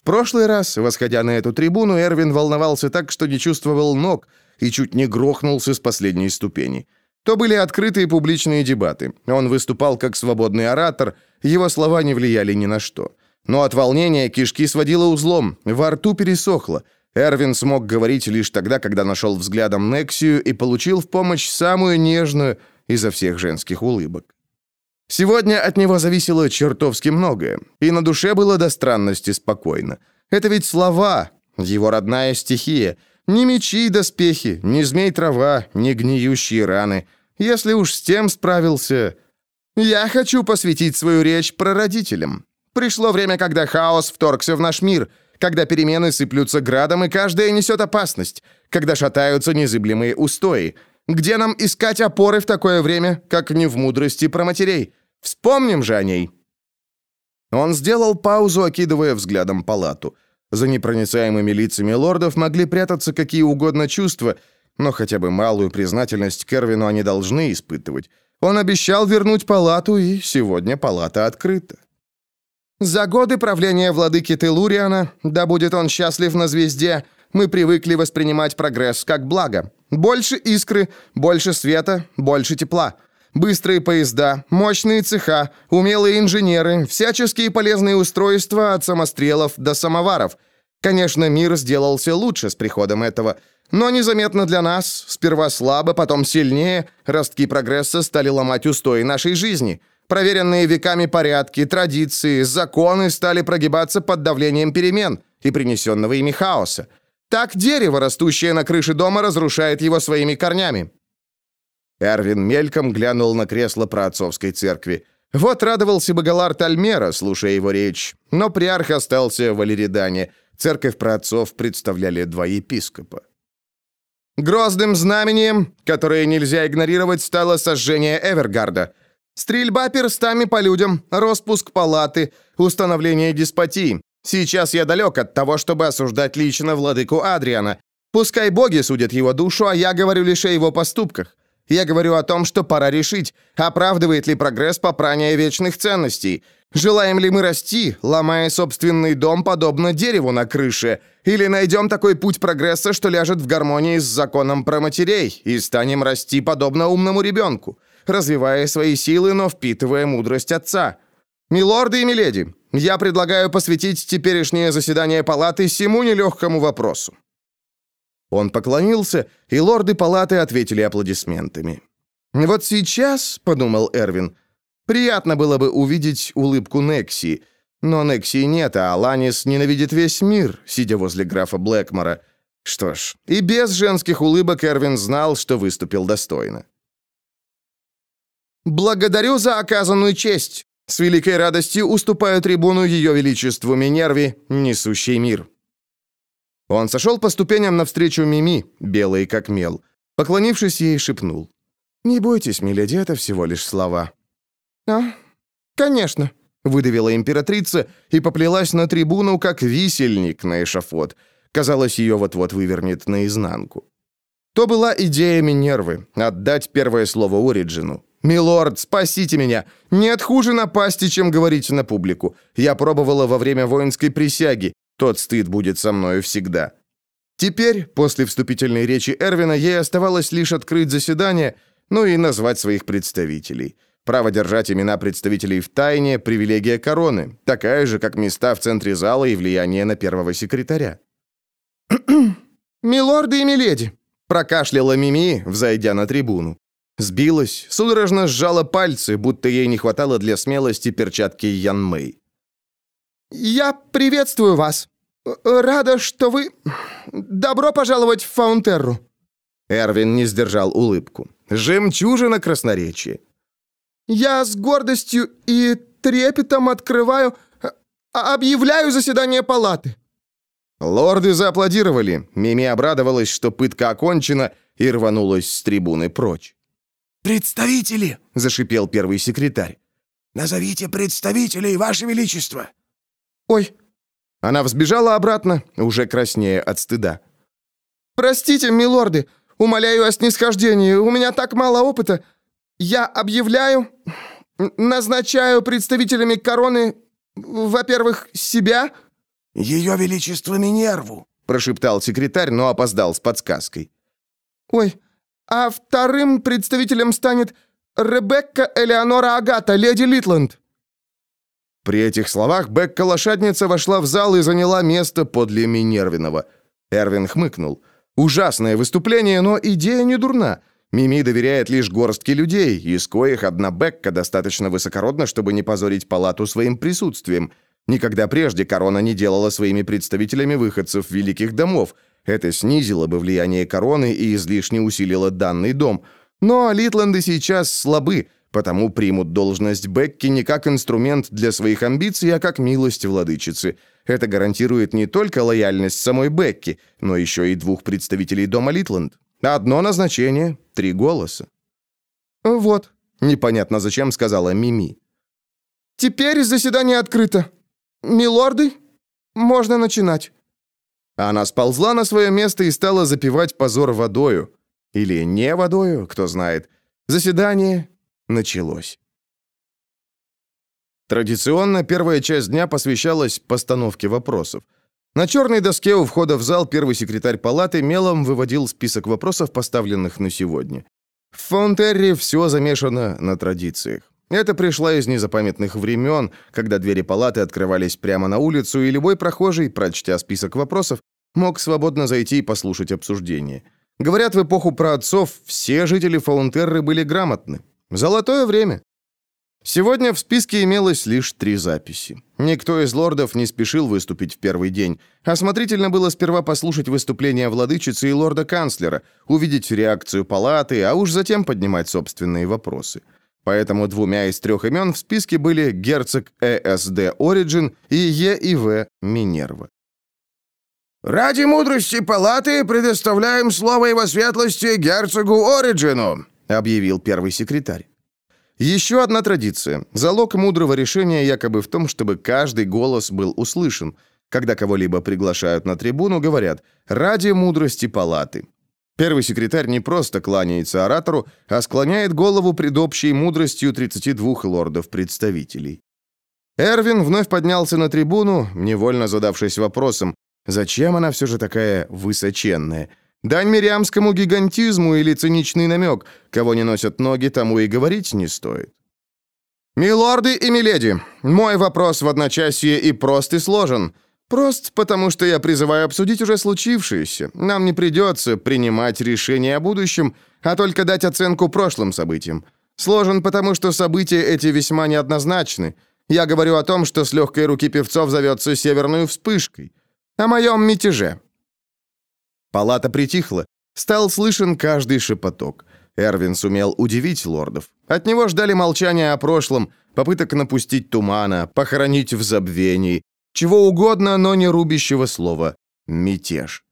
прошлый раз, восходя на эту трибуну, Эрвин волновался так, что не чувствовал ног и чуть не грохнулся с последней ступени. То были открытые публичные дебаты. Он выступал как свободный оратор, его слова не влияли ни на что. Но от волнения кишки сводило узлом, во рту пересохло. Эрвин смог говорить лишь тогда, когда нашел взглядом Нексию и получил в помощь самую нежную изо всех женских улыбок. Сегодня от него зависело чертовски многое, и на душе было до странности спокойно. Это ведь слова, его родная стихия. Ни мечи и доспехи, ни змей-трава, ни гниющие раны. Если уж с тем справился... Я хочу посвятить свою речь прародителям. Пришло время, когда хаос вторгся в наш мир, когда перемены сыплются градом, и каждая несет опасность, когда шатаются незыблемые устои. Где нам искать опоры в такое время, как не в мудрости про матерей? Вспомним же о ней!» Он сделал паузу, окидывая взглядом палату. За непроницаемыми лицами лордов могли прятаться какие угодно чувства, но хотя бы малую признательность Кервину они должны испытывать. Он обещал вернуть палату, и сегодня палата открыта. «За годы правления владыки Телуриана, да будет он счастлив на звезде, мы привыкли воспринимать прогресс как благо. Больше искры, больше света, больше тепла. Быстрые поезда, мощные цеха, умелые инженеры, всяческие полезные устройства от самострелов до самоваров. Конечно, мир сделался лучше с приходом этого, но незаметно для нас, сперва слабо, потом сильнее, ростки прогресса стали ломать устои нашей жизни. Проверенные веками порядки, традиции, законы стали прогибаться под давлением перемен и принесенного ими хаоса. Так дерево, растущее на крыше дома, разрушает его своими корнями. Эрвин мельком глянул на кресло праотцовской церкви. Вот радовался бы Галар Тальмера, слушая его речь, но приарх остался в Алеридане. Церковь праотцов представляли два епископа. Грозным знамением, которое нельзя игнорировать, стало сожжение Эвергарда. Стрельба перстами по людям, распуск палаты, установление деспотии. Сейчас я далек от того, чтобы осуждать лично владыку Адриана. Пускай боги судят его душу, а я говорю лишь о его поступках. Я говорю о том, что пора решить, оправдывает ли прогресс попрание вечных ценностей. Желаем ли мы расти, ломая собственный дом, подобно дереву на крыше? Или найдем такой путь прогресса, что ляжет в гармонии с законом про матерей, и станем расти подобно умному ребенку, развивая свои силы, но впитывая мудрость отца? Милорды и миледи, я предлагаю посвятить теперешнее заседание палаты всему нелегкому вопросу. Он поклонился, и лорды палаты ответили аплодисментами. «Вот сейчас», — подумал Эрвин, — «приятно было бы увидеть улыбку Некси, но Некси нет, а Аланис ненавидит весь мир, сидя возле графа Блэкмора. Что ж, и без женских улыбок Эрвин знал, что выступил достойно. «Благодарю за оказанную честь. С великой радостью уступаю трибуну Ее Величеству Минерви, несущий мир». Он сошел по ступеням навстречу Мими, белой как мел. Поклонившись ей, шепнул. «Не бойтесь, миледи, это всего лишь слова». «А, конечно», — выдавила императрица и поплелась на трибуну, как висельник на эшафот. Казалось, ее вот-вот вывернет наизнанку. То была идея Минервы — отдать первое слово Ориджину. «Милорд, спасите меня! Нет хуже напасти, чем говорить на публику. Я пробовала во время воинской присяги. Тот стыд будет со мною всегда». Теперь, после вступительной речи Эрвина, ей оставалось лишь открыть заседание, ну и назвать своих представителей. Право держать имена представителей в тайне – привилегия короны, такая же, как места в центре зала и влияние на первого секретаря. «Милорды и миледи!» – прокашляла Мими, взойдя на трибуну. Сбилась, судорожно сжала пальцы, будто ей не хватало для смелости перчатки Ян Мэй. «Я приветствую вас. Рада, что вы... Добро пожаловать в Фаунтерру». Эрвин не сдержал улыбку. «Жемчужина красноречия». «Я с гордостью и трепетом открываю... А, объявляю заседание палаты». Лорды зааплодировали. Мими обрадовалась, что пытка окончена, и рванулась с трибуны прочь. «Представители!» — зашипел первый секретарь. «Назовите представителей, Ваше Величество!» «Ой!» Она взбежала обратно, уже краснее от стыда. «Простите, милорды, умоляю о снисхождении, у меня так мало опыта. Я объявляю, назначаю представителями короны, во-первых, себя...» «Ее Величество Минерву», — прошептал секретарь, но опоздал с подсказкой. «Ой, а вторым представителем станет Ребекка Элеонора Агата, леди Литланд». При этих словах Бекка-лошадница вошла в зал и заняла место подле Минервинова. Эрвин хмыкнул. «Ужасное выступление, но идея не дурна. Мими доверяет лишь горстке людей, из коих одна Бекка достаточно высокородна, чтобы не позорить палату своим присутствием. Никогда прежде корона не делала своими представителями выходцев великих домов, это снизило бы влияние короны и излишне усилило данный дом. Но Литланды сейчас слабы, потому примут должность Бекки не как инструмент для своих амбиций, а как милость владычицы. Это гарантирует не только лояльность самой Бекки, но еще и двух представителей дома Литланд. Одно назначение, три голоса. «Вот», — непонятно зачем сказала Мими. «Теперь заседание открыто. Милорды, можно начинать». Она сползла на свое место и стала запивать позор водою. Или не водою, кто знает. Заседание началось. Традиционно первая часть дня посвящалась постановке вопросов. На черной доске у входа в зал первый секретарь палаты мелом выводил список вопросов, поставленных на сегодня. В Фаунтерре все замешано на традициях. Это пришло из незапамятных времен, когда двери палаты открывались прямо на улицу, и любой прохожий, прочтя список вопросов, мог свободно зайти и послушать обсуждение. Говорят, в эпоху праотцов все жители Фаунтерры были грамотны. Золотое время. Сегодня в списке имелось лишь три записи. Никто из лордов не спешил выступить в первый день. Осмотрительно было сперва послушать выступление владычицы и лорда-канцлера, увидеть реакцию палаты, а уж затем поднимать собственные вопросы. Поэтому двумя из трех имен в списке были герцог ЭСД Ориджин и Е и В Минерва. «Ради мудрости палаты предоставляем слово его светлости герцогу Ориджину», объявил первый секретарь. Еще одна традиция. Залог мудрого решения якобы в том, чтобы каждый голос был услышан. Когда кого-либо приглашают на трибуну, говорят «ради мудрости палаты». Первый секретарь не просто кланяется оратору, а склоняет голову пред общей мудростью 32 лордов-представителей. Эрвин вновь поднялся на трибуну, невольно задавшись вопросом, зачем она все же такая высоченная? Дань мириамскому гигантизму или циничный намек, кого не носят ноги, тому и говорить не стоит. «Милорды и миледи, мой вопрос в одночасье и прост и сложен. Прост, потому что я призываю обсудить уже случившееся. Нам не придется принимать решение о будущем, а только дать оценку прошлым событиям. Сложен, потому что события эти весьма неоднозначны. Я говорю о том, что с легкой руки певцов зовется «Северной вспышкой». О моем мятеже». Палата притихла. Стал слышен каждый шепоток. Эрвин сумел удивить лордов. От него ждали молчания о прошлом, попыток напустить тумана, похоронить в забвении, чего угодно, но не рубящего слова «мятеж».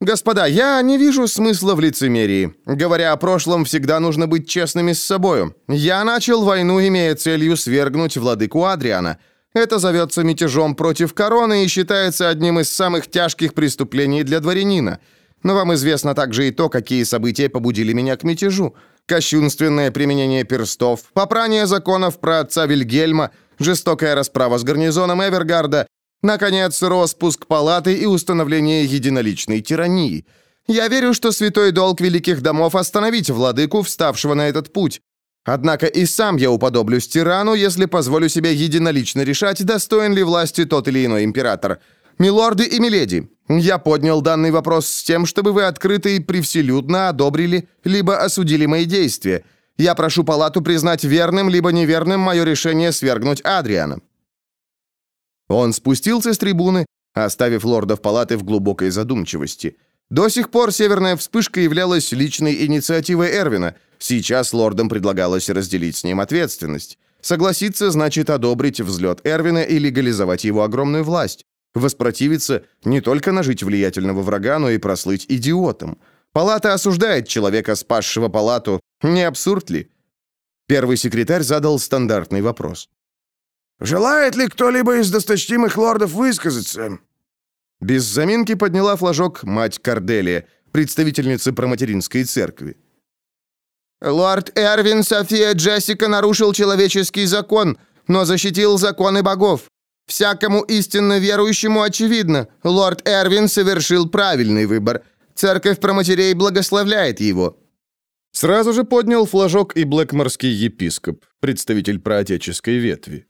«Господа, я не вижу смысла в лицемерии. Говоря о прошлом, всегда нужно быть честными с собою. Я начал войну, имея целью свергнуть владыку Адриана. Это зовется мятежом против короны и считается одним из самых тяжких преступлений для дворянина. Но вам известно также и то, какие события побудили меня к мятежу. Кощунственное применение перстов, попрание законов про отца Вильгельма, жестокая расправа с гарнизоном Эвергарда, наконец, распуск палаты и установление единоличной тирании. Я верю, что святой долг великих домов остановить владыку, вставшего на этот путь. Однако и сам я уподоблюсь тирану, если позволю себе единолично решать, достоин ли власти тот или иной император. Милорды и миледи, я поднял данный вопрос с тем, чтобы вы открыто и превселюдно одобрили либо осудили мои действия. Я прошу палату признать верным либо неверным мое решение свергнуть Адриана». Он спустился с трибуны, оставив лордов палаты в глубокой задумчивости. До сих пор северная вспышка являлась личной инициативой Эрвина. Сейчас лордам предлагалось разделить с ним ответственность. Согласиться значит одобрить взлет Эрвина и легализовать его огромную власть. Воспротивиться не только нажить влиятельного врага, но и прослыть идиотом. Палата осуждает человека, спасшего палату. Не абсурд ли? Первый секретарь задал стандартный вопрос. «Желает ли кто-либо из досточтимых лордов высказаться?» Без заминки подняла флажок мать Корделия, представительница проматеринской церкви. «Лорд Эрвин София Джессика нарушил человеческий закон, но защитил законы богов. Всякому истинно верующему очевидно, лорд Эрвин совершил правильный выбор. Церковь проматерей благословляет его». Сразу же поднял флажок и блэкморский епископ, представитель проотеческой ветви.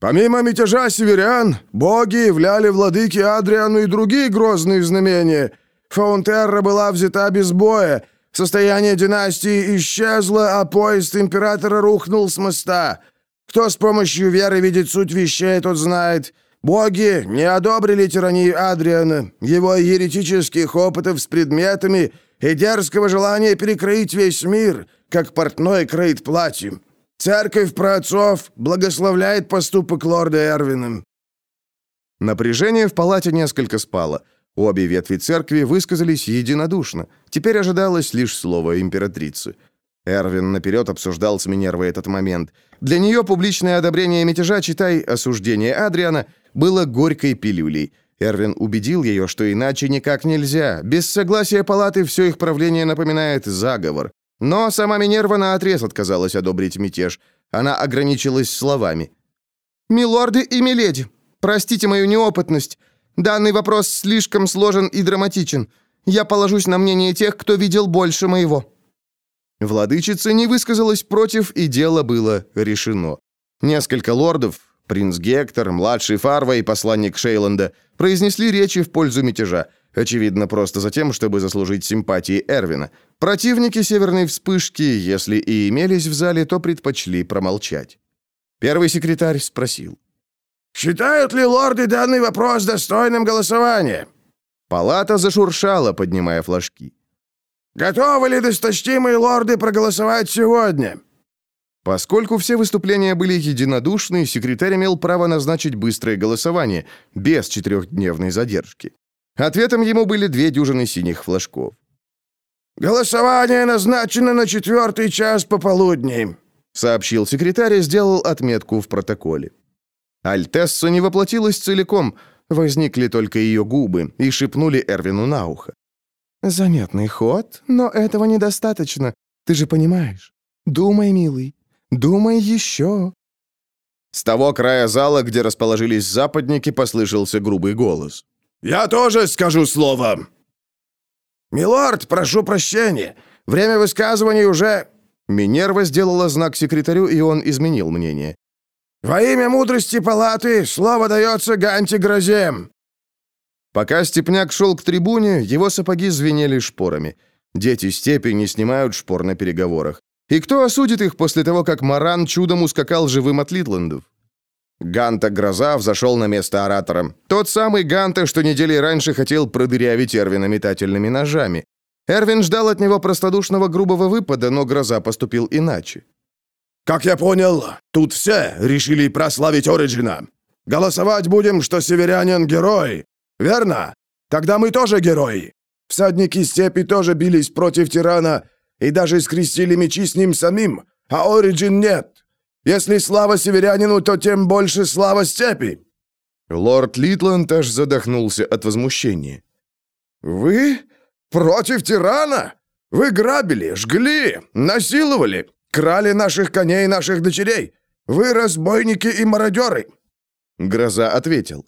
Помимо мятежа северян, боги являли владыке Адриану и другие грозные знамения. Фаунтерра была взята без боя, состояние династии исчезло, а поезд императора рухнул с моста. Кто с помощью веры видит суть вещей, тот знает. Боги не одобрили тиранию Адриана, его еретических опытов с предметами и дерзкого желания перекроить весь мир, как портной кроит платье. Церковь праотцов благословляет поступок лорда Эрвина». Напряжение в палате несколько спало. Обе ветви церкви высказались единодушно. Теперь ожидалось лишь слово императрицы. Эрвин наперед обсуждал с Минервой этот момент. Для нее публичное одобрение мятежа, читай осуждение Адриана, было горькой пилюлей. Эрвин убедил ее, что иначе никак нельзя. Без согласия палаты все их правление напоминает заговор. Но сама Минерва наотрез отказалась одобрить мятеж. Она ограничилась словами. «Милорды и миледи, простите мою неопытность. Данный вопрос слишком сложен и драматичен. Я положусь на мнение тех, кто видел больше моего». Владычица не высказалась против, и дело было решено. Несколько лордов, принц Гектор, младший Фарва и посланник Шейланда, произнесли речи в пользу мятежа, очевидно, просто за тем, чтобы заслужить симпатии Эрвина. Противники северной вспышки, если и имелись в зале, то предпочли промолчать. Первый секретарь спросил. «Считают ли лорды данный вопрос достойным голосования?» Палата зашуршала, поднимая флажки. Готовы ли досточтимые лорды проголосовать сегодня?» Поскольку все выступления были единодушны, секретарь имел право назначить быстрое голосование, без четырехдневной задержки. Ответом ему были две дюжины синих флажков. «Голосование назначено на четвертый час пополудни», сообщил секретарь и сделал отметку в протоколе. Альтесса не воплотилась целиком, возникли только ее губы и шепнули Эрвину на ухо. «Заметный ход, но этого недостаточно. Ты же понимаешь. Думай, милый, думай еще». С того края зала, где расположились западники, послышался грубый голос. «Я тоже скажу слово!» «Милорд, прошу прощения. Время высказываний уже...» Минерва сделала знак секретарю, и он изменил мнение. «Во имя мудрости палаты слово дается Ганте Грозе. Пока Степняк шел к трибуне, его сапоги звенели шпорами. Дети степи не снимают шпор на переговорах. И кто осудит их после того, как Маран чудом ускакал живым от Литландов? Ганта Гроза взошел на место оратора. Тот самый Ганта, что недели раньше хотел продырявить Эрвина метательными ножами. Эрвин ждал от него простодушного грубого выпада, но Гроза поступил иначе. «Как я понял, тут все решили прославить Ориджина. Голосовать будем, что северянин герой, Верно? Тогда мы тоже герои. Всадники степи тоже бились против тирана и даже скрестили мечи с ним самим, а Ориджин нет. Если слава северянину, то тем больше слава степи!» Лорд Литланд аж задохнулся от возмущения. «Вы против тирана? Вы грабили, жгли, насиловали, крали наших коней и наших дочерей. Вы разбойники и мародеры!» Гроза ответил.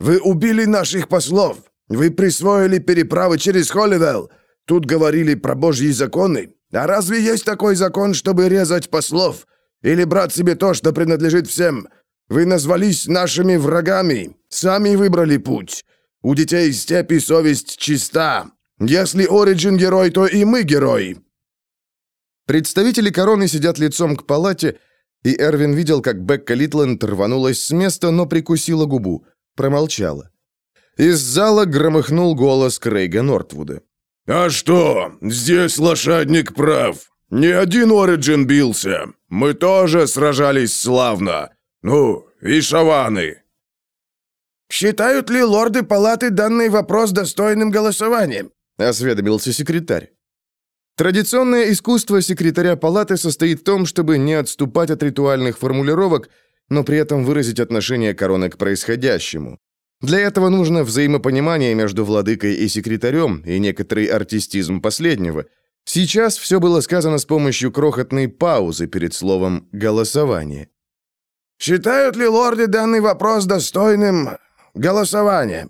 «Вы убили наших послов. Вы присвоили переправы через Холливелл. Тут говорили про божьи законы. А разве есть такой закон, чтобы резать послов? Или брать себе то, что принадлежит всем? Вы назвались нашими врагами, сами выбрали путь. У детей степи совесть чиста. Если Ориджин герой, то и мы герои». Представители короны сидят лицом к палате, и Эрвин видел, как Бекка Литленд рванулась с места, но прикусила губу, промолчала. Из зала громыхнул голос Крейга Нортвуда. «А что? Здесь лошадник прав. Не один Ориджин бился. Мы тоже сражались славно. Ну, и шаваны». «Считают ли лорды палаты данный вопрос достойным голосованием?» — осведомился секретарь. Традиционное искусство секретаря палаты состоит в том, чтобы не отступать от ритуальных формулировок, но при этом выразить отношение короны к происходящему. Для этого нужно взаимопонимание между владыкой и секретарем и некоторый артистизм последнего. Сейчас все было сказано с помощью крохотной паузы перед словом «голосование». «Считают ли лорды данный вопрос достойным голосования?»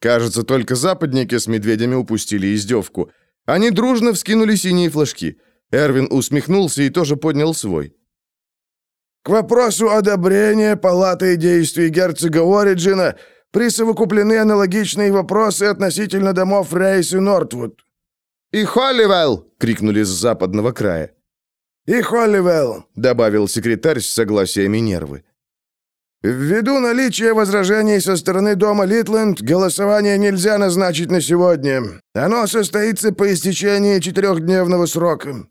Кажется, только западники с медведями упустили издевку. Они дружно вскинули синие флажки. Эрвин усмехнулся и тоже поднял свой. «К вопросу одобрения палаты действий герцога Ориджина присовокуплены аналогичные вопросы относительно домов Рейс и Нортвуд». «И Холливелл!» — крикнули с западного края. «И Холливелл», — добавил секретарь с согласия Минервы. «Ввиду наличия возражений со стороны дома Литленд, голосование нельзя назначить на сегодня. Оно состоится по истечении четырехдневного срока».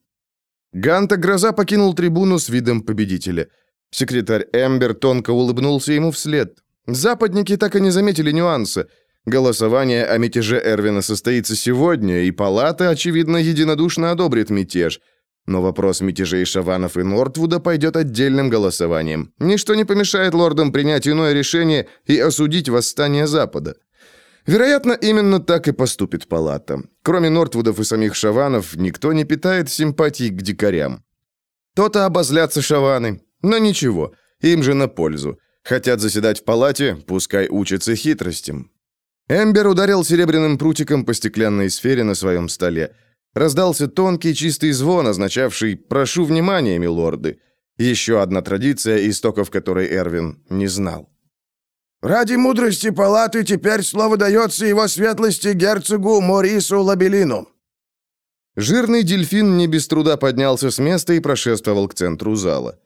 Ганта Гроза покинул трибуну с видом победителя. Секретарь Эмбер тонко улыбнулся ему вслед. Западники так и не заметили нюанса. Голосование о мятеже Эрвина состоится сегодня, и палата, очевидно, единодушно одобрит мятеж. Но вопрос мятежей Шаванов и Нортвуда пойдет отдельным голосованием. Ничто не помешает лордам принять иное решение и осудить восстание Запада. Вероятно, именно так и поступит палата. Кроме Нортвудов и самих Шаванов, никто не питает симпатий к дикарям. То-то обозлятся Шаваны, но ничего, им же на пользу. Хотят заседать в палате, пускай учатся хитростям. Эмбер ударил серебряным прутиком по стеклянной сфере на своем столе. Раздался тонкий чистый звон, означавший «прошу внимания, милорды». Еще одна традиция, истоков которой Эрвин не знал. «Ради мудрости палаты теперь слово дается его светлости герцогу Морису Лабелину». Жирный дельфин не без труда поднялся с места и прошествовал к центру зала.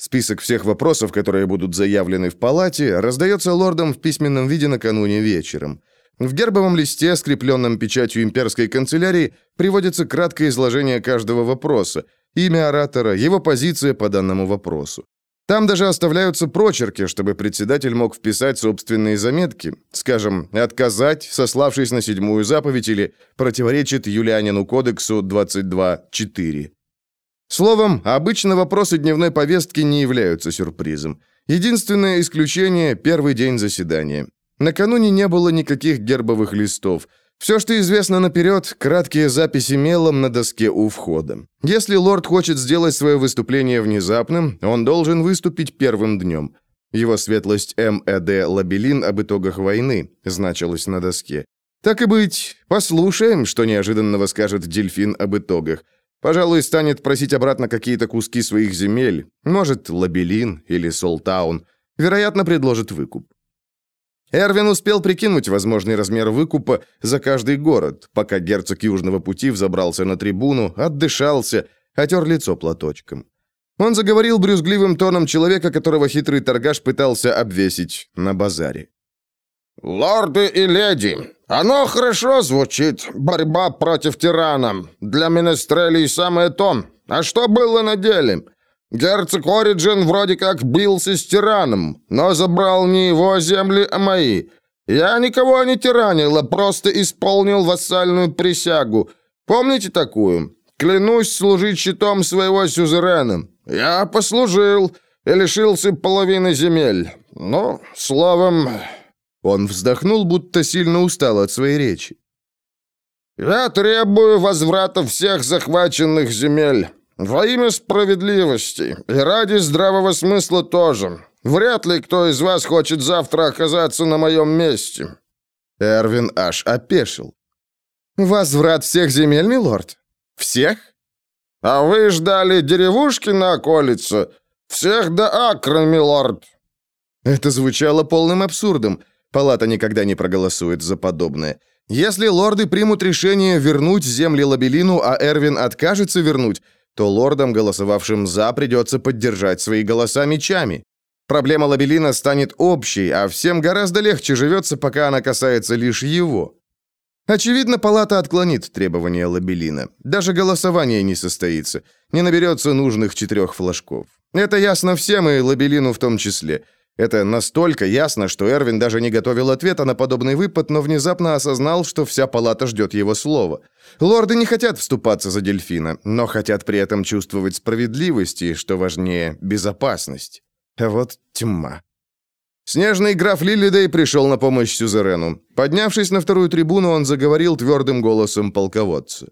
Список всех вопросов, которые будут заявлены в палате, раздается лордам в письменном виде накануне вечером. В гербовом листе, скрепленном печатью имперской канцелярии, приводится краткое изложение каждого вопроса, имя оратора, его позиция по данному вопросу. Там даже оставляются прочерки, чтобы председатель мог вписать собственные заметки, скажем, отказать, сославшись на седьмую заповедь или противоречит Юлианину кодексу 22.4. Словом, обычно вопросы дневной повестки не являются сюрпризом. Единственное исключение – первый день заседания. Накануне не было никаких гербовых листов. Все, что известно наперед, краткие записи мелом на доске у входа. Если лорд хочет сделать свое выступление внезапным, он должен выступить первым днем. Его светлость М.Э.Д. Лабелин об итогах войны значилось на доске. Так и быть, послушаем, что неожиданного скажет дельфин об итогах. Пожалуй, станет просить обратно какие-то куски своих земель. Может, Лабелин или Солтаун. Вероятно, предложит выкуп. Эрвин успел прикинуть возможный размер выкупа за каждый город, пока герцог Южного пути взобрался на трибуну, отдышался, отер лицо платочком. Он заговорил брюзгливым тоном человека, которого хитрый торгаш пытался обвесить на базаре. «Лорды и леди, оно хорошо звучит. Борьба против тирана. Для менестрелей самое то. А что было на деле? Герцог Ориджин вроде как бился с тираном, но забрал не его земли, а мои. Я никого не тиранил, а просто исполнил вассальную присягу. Помните такую? Клянусь служить щитом своего сюзерена. Я послужил и лишился половины земель. Но, словом...» Он вздохнул, будто сильно устал от своей речи. «Я требую возврата всех захваченных земель. Во имя справедливости и ради здравого смысла тоже. Вряд ли кто из вас хочет завтра оказаться на моем месте». Эрвин аж опешил. «Возврат всех земель, милорд? Всех?» «А вы ждали деревушки на околице? Всех до Акра, милорд!» Это звучало полным абсурдом. Палата никогда не проголосует за подобное. Если лорды примут решение вернуть земли Лабелину, а Эрвин откажется вернуть, то лордам, голосовавшим «за», придется поддержать свои голоса мечами. Проблема Лабелина станет общей, а всем гораздо легче живется, пока она касается лишь его. Очевидно, палата отклонит требования Лабелина. Даже голосование не состоится. Не наберется нужных четырех флажков. Это ясно всем, и Лабелину в том числе. Это настолько ясно, что Эрвин даже не готовил ответа на подобный выпад, но внезапно осознал, что вся палата ждет его слова. Лорды не хотят вступаться за дельфина, но хотят при этом чувствовать справедливость и, что важнее, безопасность. А вот тьма. Снежный граф Лилидей пришел на помощь Сюзерену. Поднявшись на вторую трибуну, он заговорил твердым голосом полководца.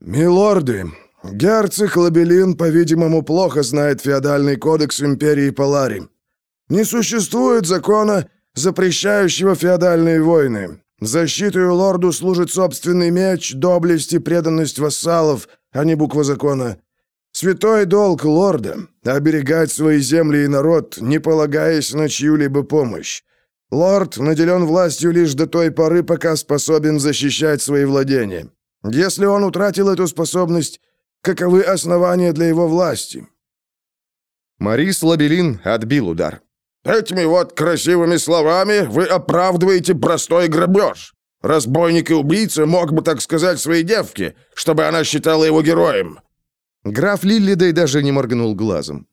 «Милорды, герцог Лабелин, по-видимому, плохо знает феодальный кодекс империи Палари. Не существует закона, запрещающего феодальные войны. Защитою лорду служит собственный меч, доблесть и преданность вассалов, а не буква закона. Святой долг лорда — оберегать свои земли и народ, не полагаясь на чью-либо помощь. Лорд наделен властью лишь до той поры, пока способен защищать свои владения. Если он утратил эту способность, каковы основания для его власти?» Марис Лабелин отбил удар. Этими вот красивыми словами вы оправдываете простой грабеж. Разбойник и убийца мог бы так сказать своей девке, чтобы она считала его героем». Граф Лиллидей даже не моргнул глазом.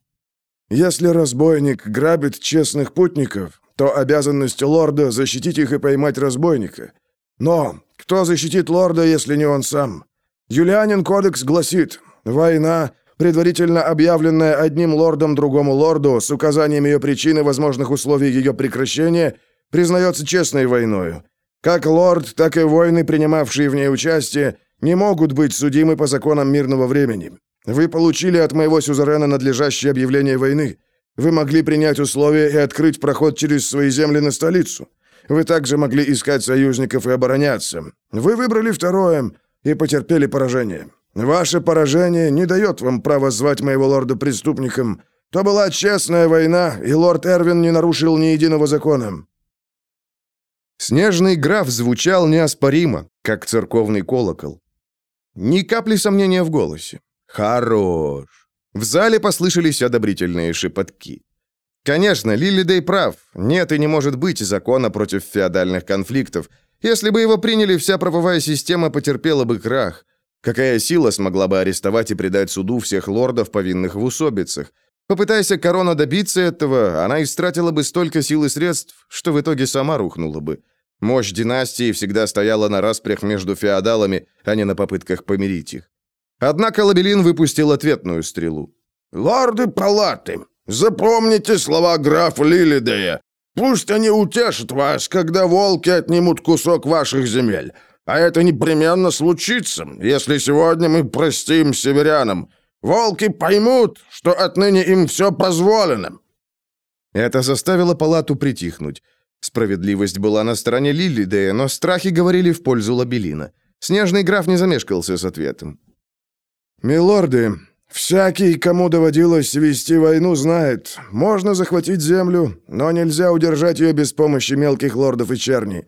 «Если разбойник грабит честных путников, то обязанность лорда защитить их и поймать разбойника. Но кто защитит лорда, если не он сам? Юлианин кодекс гласит, война предварительно объявленная одним лордом другому лорду с указанием ее причины возможных условий ее прекращения, признается честной войною. Как лорд, так и воины, принимавшие в ней участие, не могут быть судимы по законам мирного времени. Вы получили от моего сюзерена надлежащее объявление войны. Вы могли принять условия и открыть проход через свои земли на столицу. Вы также могли искать союзников и обороняться. Вы выбрали второе и потерпели поражение. Ваше поражение не дает вам права звать моего лорда преступником. То была честная война, и лорд Эрвин не нарушил ни единого закона». Снежный граф звучал неоспоримо, как церковный колокол. Ни капли сомнения в голосе. Хорош. В зале послышались одобрительные шепотки. Конечно, Лилидей прав. Нет и не может быть закона против феодальных конфликтов. Если бы его приняли, вся правовая система потерпела бы крах. Какая сила смогла бы арестовать и предать суду всех лордов, повинных в усобицах? Попытайся корона добиться этого, она истратила бы столько сил и средств, что в итоге сама рухнула бы. Мощь династии всегда стояла на распрях между феодалами, а не на попытках помирить их. Однако Лабелин выпустил ответную стрелу. «Лорды палаты, запомните слова графа Лилидея. Пусть они утешат вас, когда волки отнимут кусок ваших земель. А это непременно случится, если сегодня мы простим северянам. Волки поймут, что отныне им все позволено». Это заставило палату притихнуть. Справедливость была на стороне Лилидея, но страхи говорили в пользу Лабелина. Снежный граф не замешкался с ответом. «Милорды, всякий, кому доводилось вести войну, знает, можно захватить землю, но нельзя удержать ее без помощи мелких лордов и черней.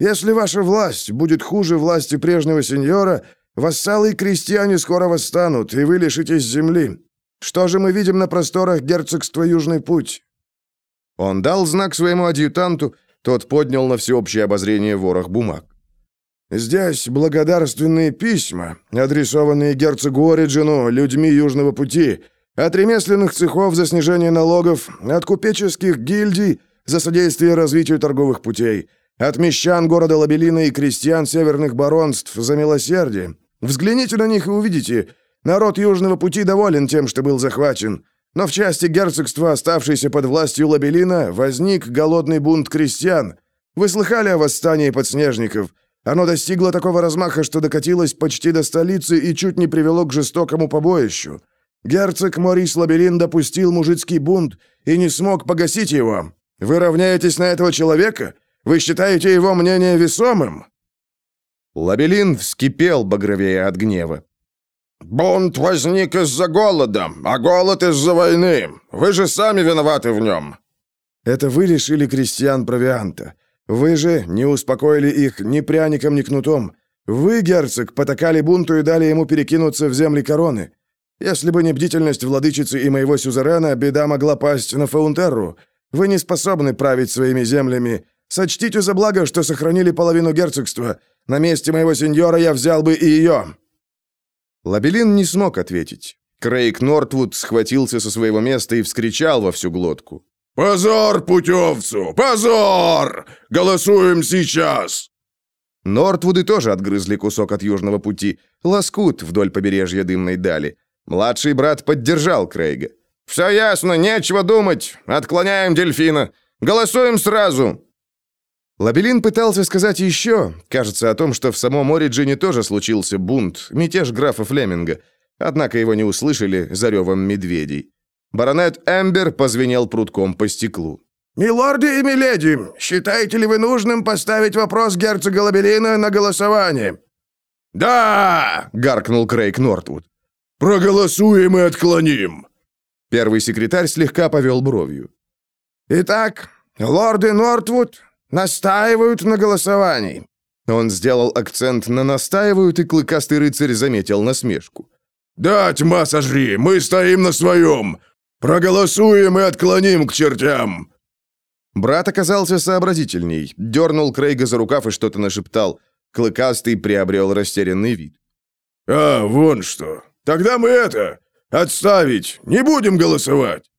Если ваша власть будет хуже власти прежнего сеньора, вассалы и крестьяне скоро восстанут, и вы лишитесь земли. Что же мы видим на просторах герцогства Южный Путь?» Он дал знак своему адъютанту, тот поднял на всеобщее обозрение ворох бумаг. «Здесь благодарственные письма, адресованные герцогу Ориджину людьми Южного Пути, от ремесленных цехов за снижение налогов, от купеческих гильдий за содействие развитию торговых путей». От мещан города Лабелина и крестьян северных баронств за милосердие. Взгляните на них и увидите, Народ Южного пути доволен тем, что был захвачен. Но в части герцогства, оставшейся под властью Лабелина, возник голодный бунт крестьян. Вы слыхали о восстании подснежников? Оно достигло такого размаха, что докатилось почти до столицы и чуть не привело к жестокому побоищу. Герцог Морис Лабелин допустил мужицкий бунт и не смог погасить его. Вы равняетесь на этого человека? Вы считаете его мнение весомым?» Лабелин вскипел багровее от гнева. «Бунт возник из-за голода, а голод из-за войны. Вы же сами виноваты в нем». «Это вы лишили крестьян провианта. Вы же не успокоили их ни пряником, ни кнутом. Вы, герцог, потакали бунту и дали ему перекинуться в земли короны. Если бы не бдительность владычицы и моего сюзерена, беда могла пасть на Фаунтерру. Вы не способны править своими землями. Сочтите за благо, что сохранили половину герцогства. На месте моего сеньора я взял бы и ее». Лабелин не смог ответить. Крейг Нортвуд схватился со своего места и вскричал во всю глотку. «Позор путевцу! Позор! Голосуем сейчас!» Нортвуды тоже отгрызли кусок от южного пути, лоскут вдоль побережья дымной дали. Младший брат поддержал Крейга. «Все ясно, нечего думать. Отклоняем дельфина. Голосуем сразу!» Лабелин пытался сказать еще, кажется, о том, что в самом Ориджине тоже случился бунт, мятеж графа Флеминга, однако его не услышали за ревом медведей. Баронет Эмбер позвенел прутком по стеклу. «Милорды и миледи, считаете ли вы нужным поставить вопрос герцога Лабелина на голосование?» «Да!» — гаркнул Крейг Нортвуд. «Проголосуем и отклоним!» Первый секретарь слегка повел бровью. «Итак, лорды Нортвуд, «Настаивают на голосовании». Он сделал акцент на «настаивают», и клыкастый рыцарь заметил насмешку. «Да, тьма сожри, мы стоим на своем. Проголосуем и отклоним к чертям». Брат оказался сообразительней, дернул Крейга за рукав и что-то нашептал. Клыкастый приобрел растерянный вид. «А, вон что. Тогда мы это... Отставить! Не будем голосовать!»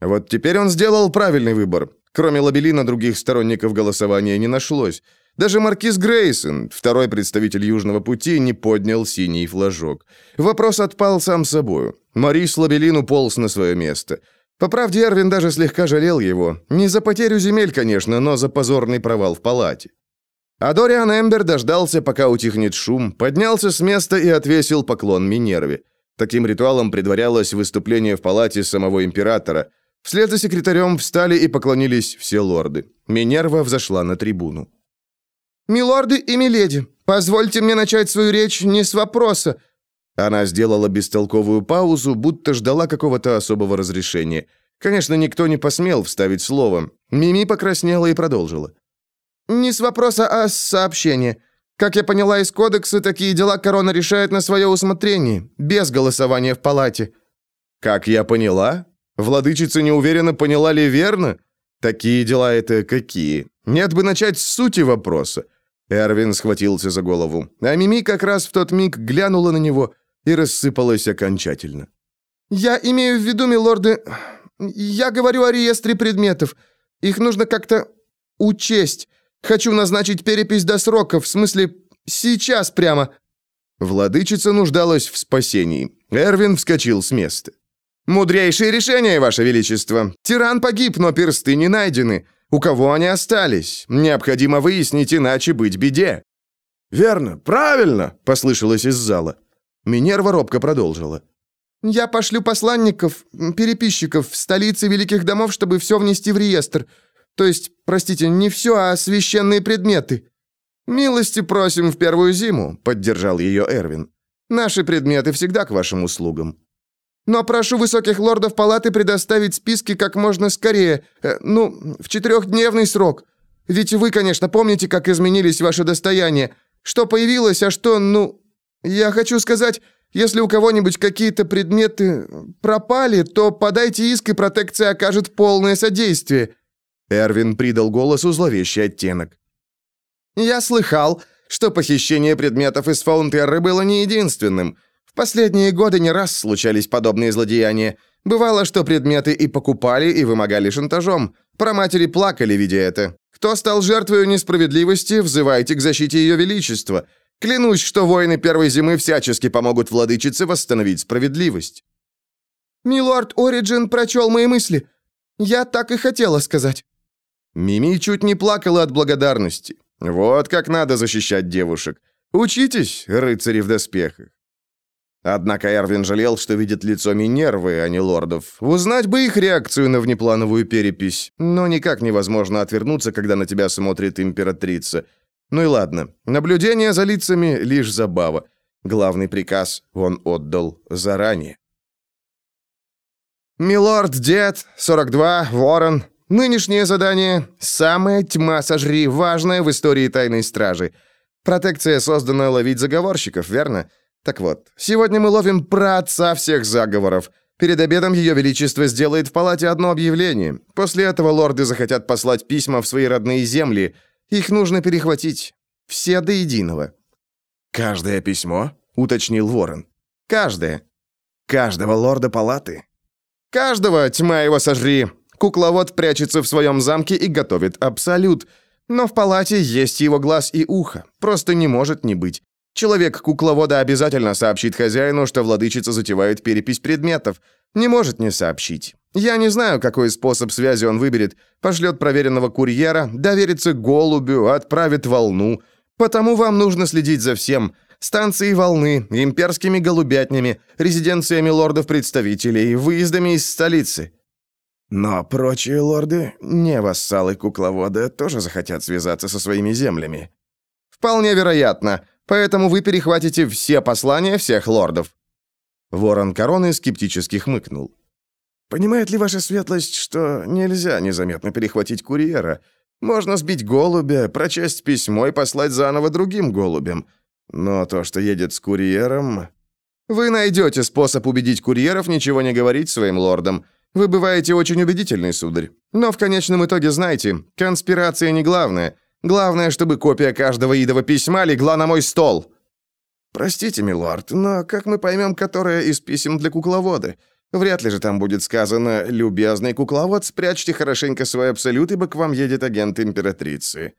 Вот теперь он сделал правильный выбор. Кроме Лабелина, других сторонников голосования не нашлось. Даже маркиз Грейсон, второй представитель Южного пути, не поднял синий флажок. Вопрос отпал сам собою. Марис Лабелин уполз на свое место. По правде, Эрвин даже слегка жалел его. Не за потерю земель, конечно, но за позорный провал в палате. А Дориан Эмбер дождался, пока утихнет шум, поднялся с места и отвесил поклон Минерве. Таким ритуалом предварялось выступление в палате самого императора. Вслед за секретарем встали и поклонились все лорды. Минерва взошла на трибуну. «Милорды и миледи, позвольте мне начать свою речь не с вопроса». Она сделала бестолковую паузу, будто ждала какого-то особого разрешения. Конечно, никто не посмел вставить слово. Мими покраснела и продолжила. «Не с вопроса, а с сообщения. Как я поняла из кодекса, такие дела корона решает на свое усмотрение, без голосования в палате». «Как я поняла?» Владычица неуверенно поняла ли верно? Такие дела это какие? Нет бы начать с сути вопроса. Эрвин схватился за голову, а Мими как раз в тот миг глянула на него и рассыпалась окончательно. «Я имею в виду, милорды, я говорю о реестре предметов. Их нужно как-то учесть. Хочу назначить перепись до срока, в смысле, сейчас прямо». Владычица нуждалась в спасении. Эрвин вскочил с места. «Мудрейшее решение, Ваше Величество. Тиран погиб, но персты не найдены. У кого они остались? Необходимо выяснить, иначе быть беде». «Верно, правильно!» — послышалось из зала. Минерва робко продолжила. «Я пошлю посланников, переписчиков в столицы великих домов, чтобы все внести в реестр. То есть, простите, не все, а священные предметы». «Милости просим в первую зиму», — поддержал ее Эрвин. «Наши предметы всегда к вашим услугам». Но прошу высоких лордов палаты предоставить списки как можно скорее. Э, ну, в четырехдневный срок. Ведь вы, конечно, помните, как изменились ваши достояния. Что появилось, а что, ну... Я хочу сказать, если у кого-нибудь какие-то предметы пропали, то подайте иск, и протекция окажет полное содействие». Эрвин придал голосу зловещий оттенок. «Я слыхал, что похищение предметов из Фаунтерры было не единственным». Последние годы не раз случались подобные злодеяния. Бывало, что предметы и покупали, и вымогали шантажом. Про матери плакали, видя это. Кто стал жертвой несправедливости, взывайте к защите ее величества. Клянусь, что воины первой зимы всячески помогут владычице восстановить справедливость». «Милорд Ориджин прочел мои мысли. Я так и хотела сказать». Мими чуть не плакала от благодарности. Вот как надо защищать девушек. Учитесь, рыцари в доспехах. Однако Эрвин жалел, что видит лицо Минервы, а не лордов. Узнать бы их реакцию на внеплановую перепись. Но никак невозможно отвернуться, когда на тебя смотрит императрица. Ну и ладно. Наблюдение за лицами — лишь забава. Главный приказ он отдал заранее. «Милорд, дед, 42, ворон. Нынешнее задание — самая тьма сожри, важное в истории тайной стражи. Протекция создана ловить заговорщиков, верно?» Так вот, сегодня мы ловим праотца всех заговоров. Перед обедом Ее Величество сделает в палате одно объявление. После этого лорды захотят послать письма в свои родные земли. Их нужно перехватить. Все до единого». «Каждое письмо?» — уточнил Ворон. «Каждое». «Каждого лорда палаты?» «Каждого, тьма его сожри. Кукловод прячется в своем замке и готовит абсолют. Но в палате есть его глаз и ухо. Просто не может не быть. Человек кукловода обязательно сообщит хозяину, что владычица затевает перепись предметов. Не может не сообщить. Я не знаю, какой способ связи он выберет. Пошлет проверенного курьера, доверится голубю, отправит волну. Потому вам нужно следить за всем. Станции волны, имперскими голубятнями, резиденциями лордов-представителей, выездами из столицы. Но прочие лорды, не вассалы кукловода, тоже захотят связаться со своими землями. Вполне вероятно. Поэтому вы перехватите все послания всех лордов». Ворон Короны скептически хмыкнул. «Понимает ли ваша светлость, что нельзя незаметно перехватить курьера? Можно сбить голубя, прочесть письмо и послать заново другим голубям. Но то, что едет с курьером...» «Вы найдете способ убедить курьеров ничего не говорить своим лордам. Вы бываете очень убедительный, сударь. Но в конечном итоге знаете, конспирация не главное». Главное, чтобы копия каждого идова письма легла на мой стол». «Простите, милорд, но как мы поймем, которое из писем для кукловода? Вряд ли же там будет сказано «Любезный кукловод, спрячьте хорошенько свой абсолют, ибо к вам едет агент императрицы».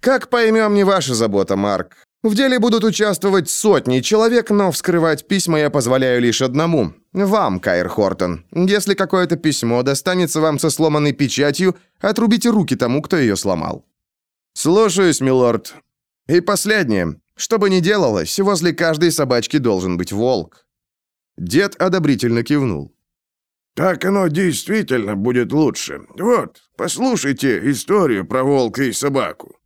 «Как поймем, не ваша забота, Марк. В деле будут участвовать сотни человек, но вскрывать письма я позволяю лишь одному. Вам, Кайр Хортон. Если какое-то письмо достанется вам со сломанной печатью, отрубите руки тому, кто ее сломал». «Слушаюсь, милорд. И последнее. Что бы ни делалось, возле каждой собачки должен быть волк». Дед одобрительно кивнул. «Так оно действительно будет лучше. Вот, послушайте историю про волка и собаку.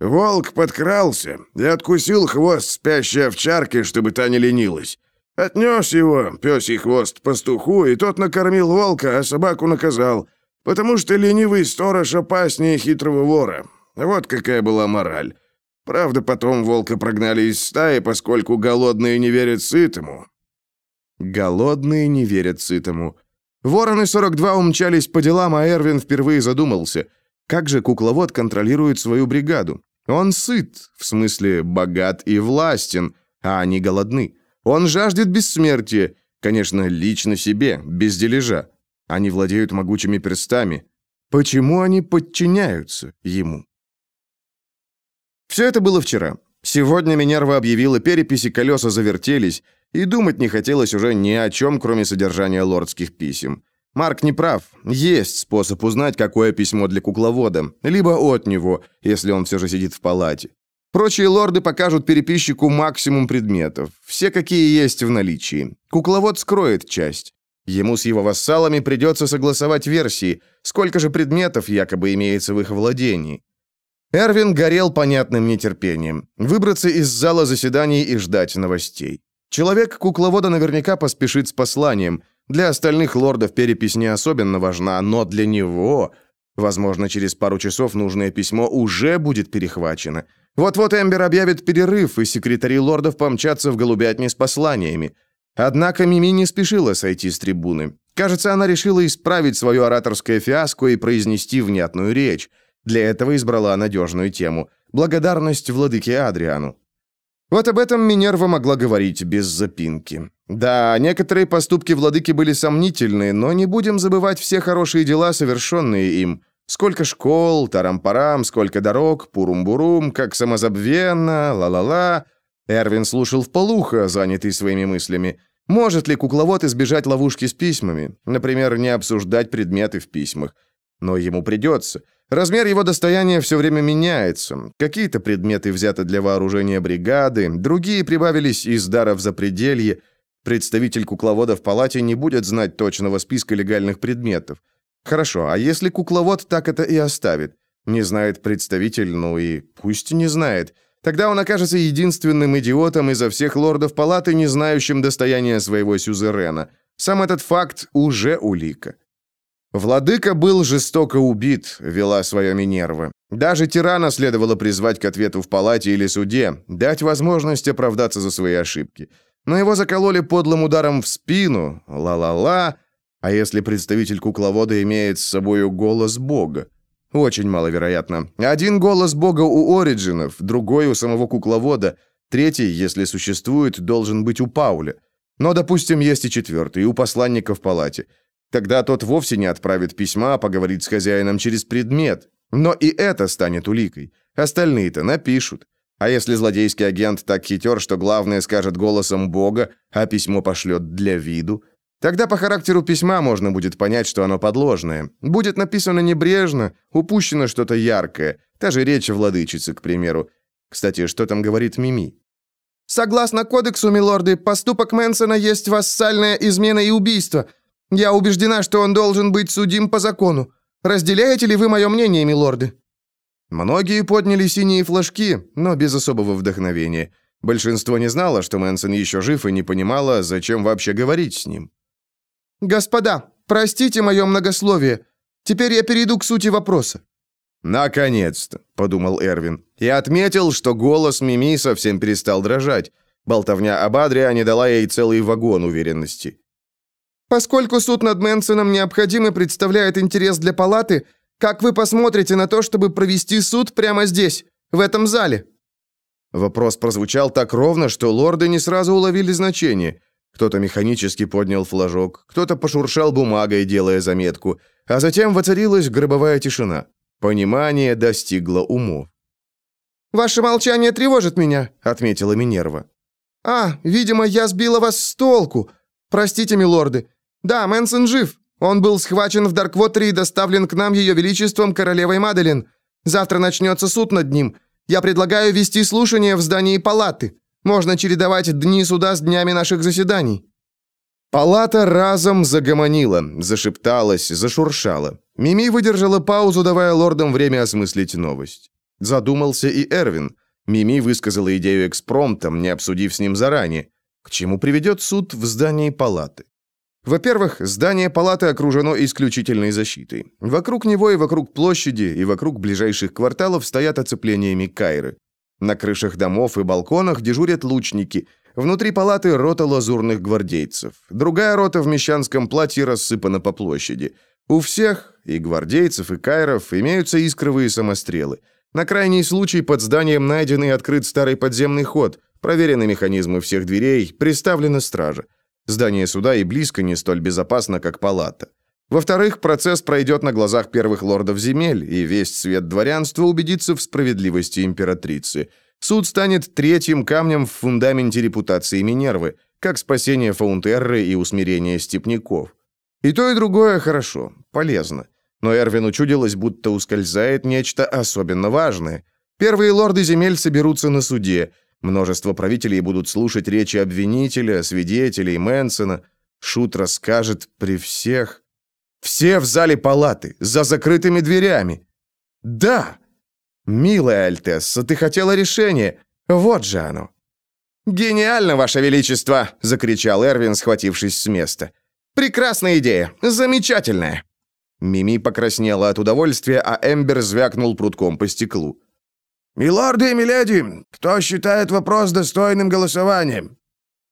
Волк подкрался и откусил хвост спящей овчарки, чтобы та не ленилась. Отнес его, пёсий хвост, пастуху, и тот накормил волка, а собаку наказал, потому что ленивый сторож опаснее хитрого вора. Вот какая была мораль. Правда, потом волка прогнали из стаи, поскольку голодные не верят сытому. Голодные не верят сытому. Вороны 42 умчались по делам, а Эрвин впервые задумался, как же кукловод контролирует свою бригаду. Он сыт, в смысле богат и властен, а они голодны. Он жаждет бессмертия, конечно, лично себе, без дележа. Они владеют могучими перстами. Почему они подчиняются ему? Все это было вчера. Сегодня Минерва объявила перепись, и колеса завертелись, и думать не хотелось уже ни о чем, кроме содержания лордских писем. Марк не прав. Есть способ узнать, какое письмо для кукловода, либо от него, если он все же сидит в палате. Прочие лорды покажут переписчику максимум предметов, все какие есть в наличии. Кукловод скроет часть. Ему с его вассалами придется согласовать версии, сколько же предметов якобы имеется в их владении. Эрвин горел понятным нетерпением. Выбраться из зала заседаний и ждать новостей. Человек-кукловода наверняка поспешит с посланием. Для остальных лордов перепись не особенно важна, но для него... Возможно, через пару часов нужное письмо уже будет перехвачено. Вот-вот Эмбер объявит перерыв, и секретари лордов помчатся в голубятни с посланиями. Однако Мими не спешила сойти с трибуны. Кажется, она решила исправить свое ораторское фиаско и произнести внятную речь. Для этого избрала надежную тему – благодарность владыке Адриану. Вот об этом Минерва могла говорить без запинки. Да, некоторые поступки владыки были сомнительны, но не будем забывать все хорошие дела, совершенные им. Сколько школ, тарам-парам, сколько дорог, пурум-бурум, как самозабвенно, ла-ла-ла. Эрвин слушал вполуха, занятый своими мыслями. Может ли кукловод избежать ловушки с письмами? Например, не обсуждать предметы в письмах. Но ему придется. Размер его достояния все время меняется. Какие-то предметы взяты для вооружения бригады, другие прибавились из даров за пределье. Представитель кукловода в палате не будет знать точного списка легальных предметов. Хорошо, а если кукловод так это и оставит? Не знает представитель, ну и пусть не знает. Тогда он окажется единственным идиотом изо всех лордов палаты, не знающим достояния своего сюзерена. Сам этот факт уже улика. Владыка был жестоко убит, вела свое Минерва. Даже тирана следовало призвать к ответу в палате или суде, дать возможность оправдаться за свои ошибки. Но его закололи подлым ударом в спину, ла-ла-ла, а если представитель кукловода имеет с собою голос бога? Очень маловероятно. Один голос бога у Ориджинов, другой у самого кукловода, третий, если существует, должен быть у Пауля. Но, допустим, есть и четвертый, у посланника в палате. Тогда тот вовсе не отправит письма, а поговорит с хозяином через предмет. Но и это станет уликой. Остальные-то напишут. А если злодейский агент так хитер, что главное скажет голосом Бога, а письмо пошлет для виду, тогда по характеру письма можно будет понять, что оно подложное. Будет написано небрежно, упущено что-то яркое. Та же речь владычицы, к примеру. Кстати, что там говорит Мими? «Согласно кодексу, милорды, поступок Мэнсона есть вассальная измена и убийство – я убеждена, что он должен быть судим по закону. Разделяете ли вы мое мнение, милорды?» Многие подняли синие флажки, но без особого вдохновения. Большинство не знало, что Мэнсон еще жив и не понимало, зачем вообще говорить с ним. «Господа, простите мое многословие. Теперь я перейду к сути вопроса». «Наконец-то», — подумал Эрвин, и отметил, что голос Мими совсем перестал дрожать. Болтовня об Адриане дала ей целый вагон уверенности. Поскольку суд над Мэнсоном необходим и представляет интерес для палаты, как вы посмотрите на то, чтобы провести суд прямо здесь, в этом зале?» Вопрос прозвучал так ровно, что лорды не сразу уловили значение. Кто-то механически поднял флажок, кто-то пошуршал бумагой, делая заметку, а затем воцарилась гробовая тишина. Понимание достигло умов. «Ваше молчание тревожит меня», — отметила Минерва. «А, видимо, я сбила вас с толку. Простите, милорды, «Да, Мэнсон жив. Он был схвачен в Дарквотере и доставлен к нам ее величеством королевой Маделин. Завтра начнется суд над ним. Я предлагаю вести слушание в здании палаты. Можно чередовать дни суда с днями наших заседаний». Палата разом загомонила, зашепталась, зашуршала. Мими выдержала паузу, давая лордам время осмыслить новость. Задумался и Эрвин. Мими высказала идею экспромтом, не обсудив с ним заранее. К чему приведет суд в здании палаты? Во-первых, здание палаты окружено исключительной защитой. Вокруг него и вокруг площади, и вокруг ближайших кварталов стоят оцеплениями кайры. На крышах домов и балконах дежурят лучники. Внутри палаты рота лазурных гвардейцев. Другая рота в мещанском платье рассыпана по площади. У всех, и гвардейцев, и кайров, имеются искровые самострелы. На крайний случай под зданием найден и открыт старый подземный ход, проверены механизмы всех дверей, приставлена стража. Здание суда и близко не столь безопасно, как палата. Во-вторых, процесс пройдет на глазах первых лордов земель, и весь свет дворянства убедится в справедливости императрицы. Суд станет третьим камнем в фундаменте репутации Минервы, как спасение Фаунтерры и усмирение степняков. И то, и другое хорошо, полезно. Но Эрвину чудилось, будто ускользает нечто особенно важное. Первые лорды земель соберутся на суде, Множество правителей будут слушать речи обвинителя, свидетелей, Мэнсона. Шут расскажет при всех. Все в зале палаты, за закрытыми дверями. Да! Милая Альтесса, ты хотела решение. Вот же оно. «Гениально, Ваше Величество!» — закричал Эрвин, схватившись с места. «Прекрасная идея! Замечательная!» Мими покраснела от удовольствия, а Эмбер звякнул прутком по стеклу. «Милорды и миледи, кто считает вопрос достойным голосованием?»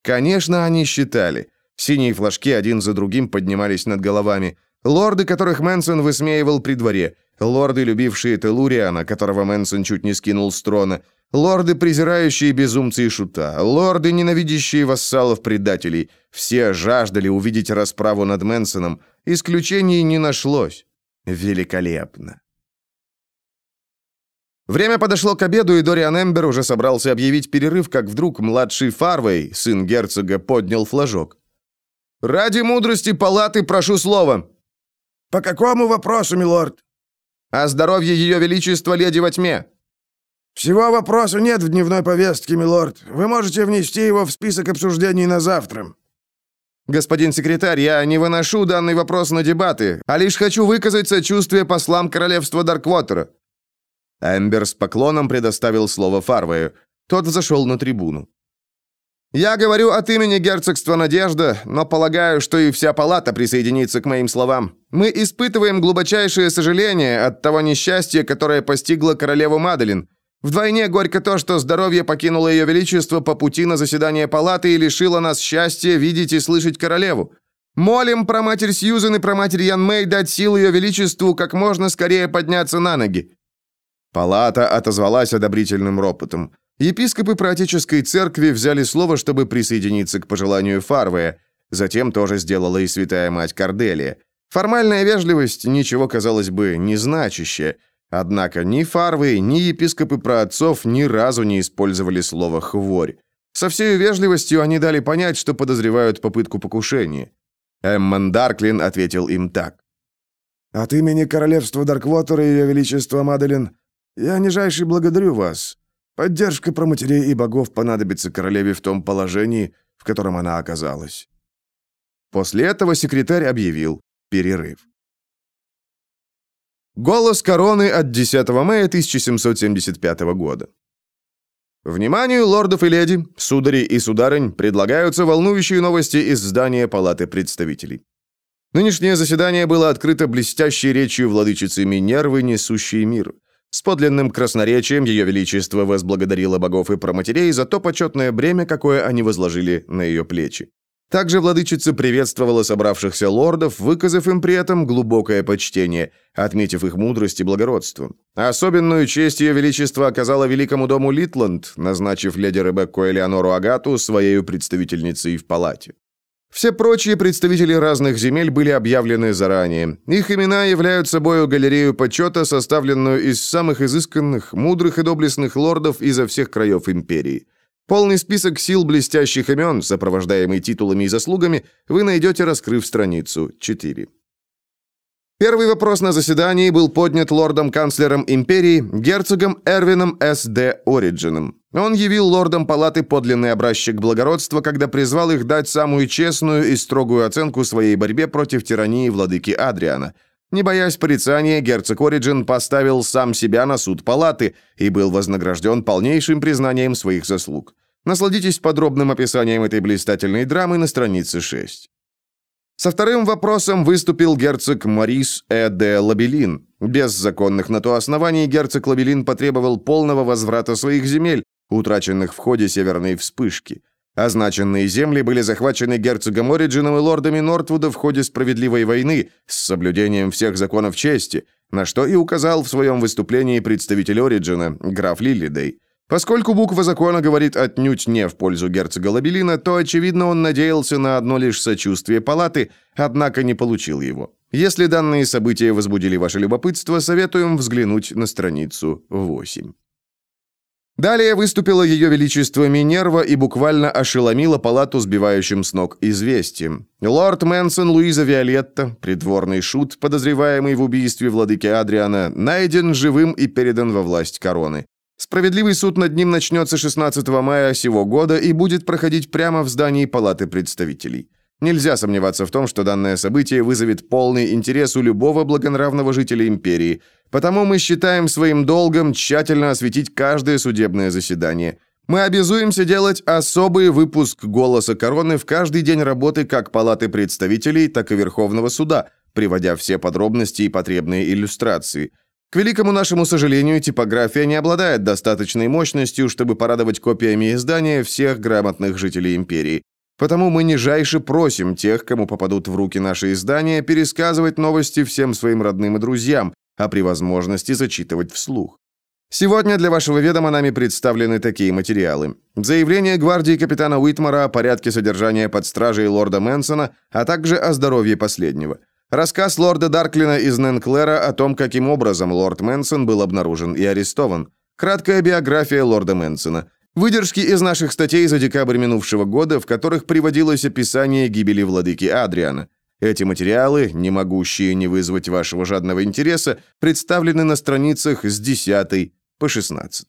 Конечно, они считали. Синие флажки один за другим поднимались над головами. Лорды, которых Мэнсон высмеивал при дворе. Лорды, любившие Телуриана, которого Мэнсон чуть не скинул с трона. Лорды, презирающие безумцы и шута. Лорды, ненавидящие вассалов-предателей. Все жаждали увидеть расправу над Мэнсоном. Исключений не нашлось. Великолепно. Время подошло к обеду, и Дориан Эмбер уже собрался объявить перерыв, как вдруг младший Фарвей, сын герцога, поднял флажок. «Ради мудрости палаты прошу слова!» «По какому вопросу, милорд?» «О здоровье ее величества леди во тьме». «Всего вопроса нет в дневной повестке, милорд. Вы можете внести его в список обсуждений на завтра». «Господин секретарь, я не выношу данный вопрос на дебаты, а лишь хочу выказать сочувствие послам королевства Дарквотера. Эмбер с поклоном предоставил слово Фарвею. Тот взошел на трибуну. «Я говорю от имени герцогства Надежда, но полагаю, что и вся палата присоединится к моим словам. Мы испытываем глубочайшее сожаление от того несчастья, которое постигло королеву Маделин. Вдвойне горько то, что здоровье покинуло ее величество по пути на заседание палаты и лишило нас счастья видеть и слышать королеву. Молим про матерь Сьюзен и про матерь Ян Мэй дать силу ее величеству как можно скорее подняться на ноги. Палата отозвалась одобрительным ропотом. Епископы Проотеческой церкви взяли слово, чтобы присоединиться к пожеланию Фарвея. Затем тоже сделала и святая мать Корделия. Формальная вежливость ничего, казалось бы, не значащая. Однако ни Фарвей, ни епископы праотцов ни разу не использовали слово «хворь». Со всей вежливостью они дали понять, что подозревают попытку покушения. Эммон Дарклин ответил им так. «От имени королевства Дарквотера и ее величества Маделин я нижайше благодарю вас. Поддержка проматерей и богов понадобится королеве в том положении, в котором она оказалась». После этого секретарь объявил перерыв. Голос короны от 10 мая 1775 года. Вниманию лордов и леди, судари и сударынь, предлагаются волнующие новости из здания Палаты представителей. Нынешнее заседание было открыто блестящей речью владычицы Минервы, несущей мир. С подлинным красноречием Ее Величество возблагодарило богов и проматерей за то почетное бремя, какое они возложили на ее плечи. Также владычица приветствовала собравшихся лордов, выказав им при этом глубокое почтение, отметив их мудрость и благородство. Особенную честь ее величество оказала великому дому Литланд, назначив леди Ребекку Элеонору Агату своей представительницей в палате. Все прочие представители разных земель были объявлены заранее. Их имена являют собой галерею почета, составленную из самых изысканных, мудрых и доблестных лордов изо всех краев империи. Полный список сил блестящих имен, сопровождаемый титулами и заслугами, вы найдете, раскрыв страницу 4. Первый вопрос на заседании был поднят лордом-канцлером империи, герцогом Эрвином С. Д. Ориджином. Он явил лордам палаты подлинный образчик благородства, когда призвал их дать самую честную и строгую оценку своей борьбе против тирании владыки Адриана. Не боясь порицания, герцог Ориджин поставил сам себя на суд палаты и был вознагражден полнейшим признанием своих заслуг. Насладитесь подробным описанием этой блистательной драмы на странице 6. Со вторым вопросом выступил герцог Морис Э. де Лабелин. Без законных на то оснований герцог Лабелин потребовал полного возврата своих земель, утраченных в ходе Северной вспышки. Означенные земли были захвачены герцогом Ориджином и лордами Нортвуда в ходе справедливой войны с соблюдением всех законов чести, на что и указал в своем выступлении представитель Ориджина, граф Лиллидей. Поскольку буква закона говорит отнюдь не в пользу герцога Лабелина, то, очевидно, он надеялся на одно лишь сочувствие палаты, однако не получил его. Если данные события возбудили ваше любопытство, советуем взглянуть на страницу 8. Далее выступила ее величество Минерва и буквально ошеломила палату сбивающим с ног известием. Лорд Мэнсон Луиза Виолетта, придворный шут, подозреваемый в убийстве владыки Адриана, найден живым и передан во власть короны. Справедливый суд над ним начнется 16 мая сего года и будет проходить прямо в здании Палаты представителей. Нельзя сомневаться в том, что данное событие вызовет полный интерес у любого благонравного жителя империи, потому мы считаем своим долгом тщательно осветить каждое судебное заседание. Мы обязуемся делать особый выпуск «Голоса короны» в каждый день работы как Палаты представителей, так и Верховного суда, приводя все подробности и потребные иллюстрации – к великому нашему сожалению, типография не обладает достаточной мощностью, чтобы порадовать копиями издания всех грамотных жителей империи. Потому мы нижайше просим тех, кому попадут в руки наши издания, пересказывать новости всем своим родным и друзьям, а при возможности зачитывать вслух. Сегодня для вашего ведома нами представлены такие материалы. Заявление гвардии капитана Уитмара о порядке содержания под стражей лорда Мэнсона, а также о здоровье последнего. Рассказ лорда Дарклина из Ненклера о том, каким образом лорд Мэнсон был обнаружен и арестован. Краткая биография лорда Мэнсона. Выдержки из наших статей за декабрь минувшего года, в которых приводилось описание гибели владыки Адриана. Эти материалы, не могущие не вызвать вашего жадного интереса, представлены на страницах с 10 по 16.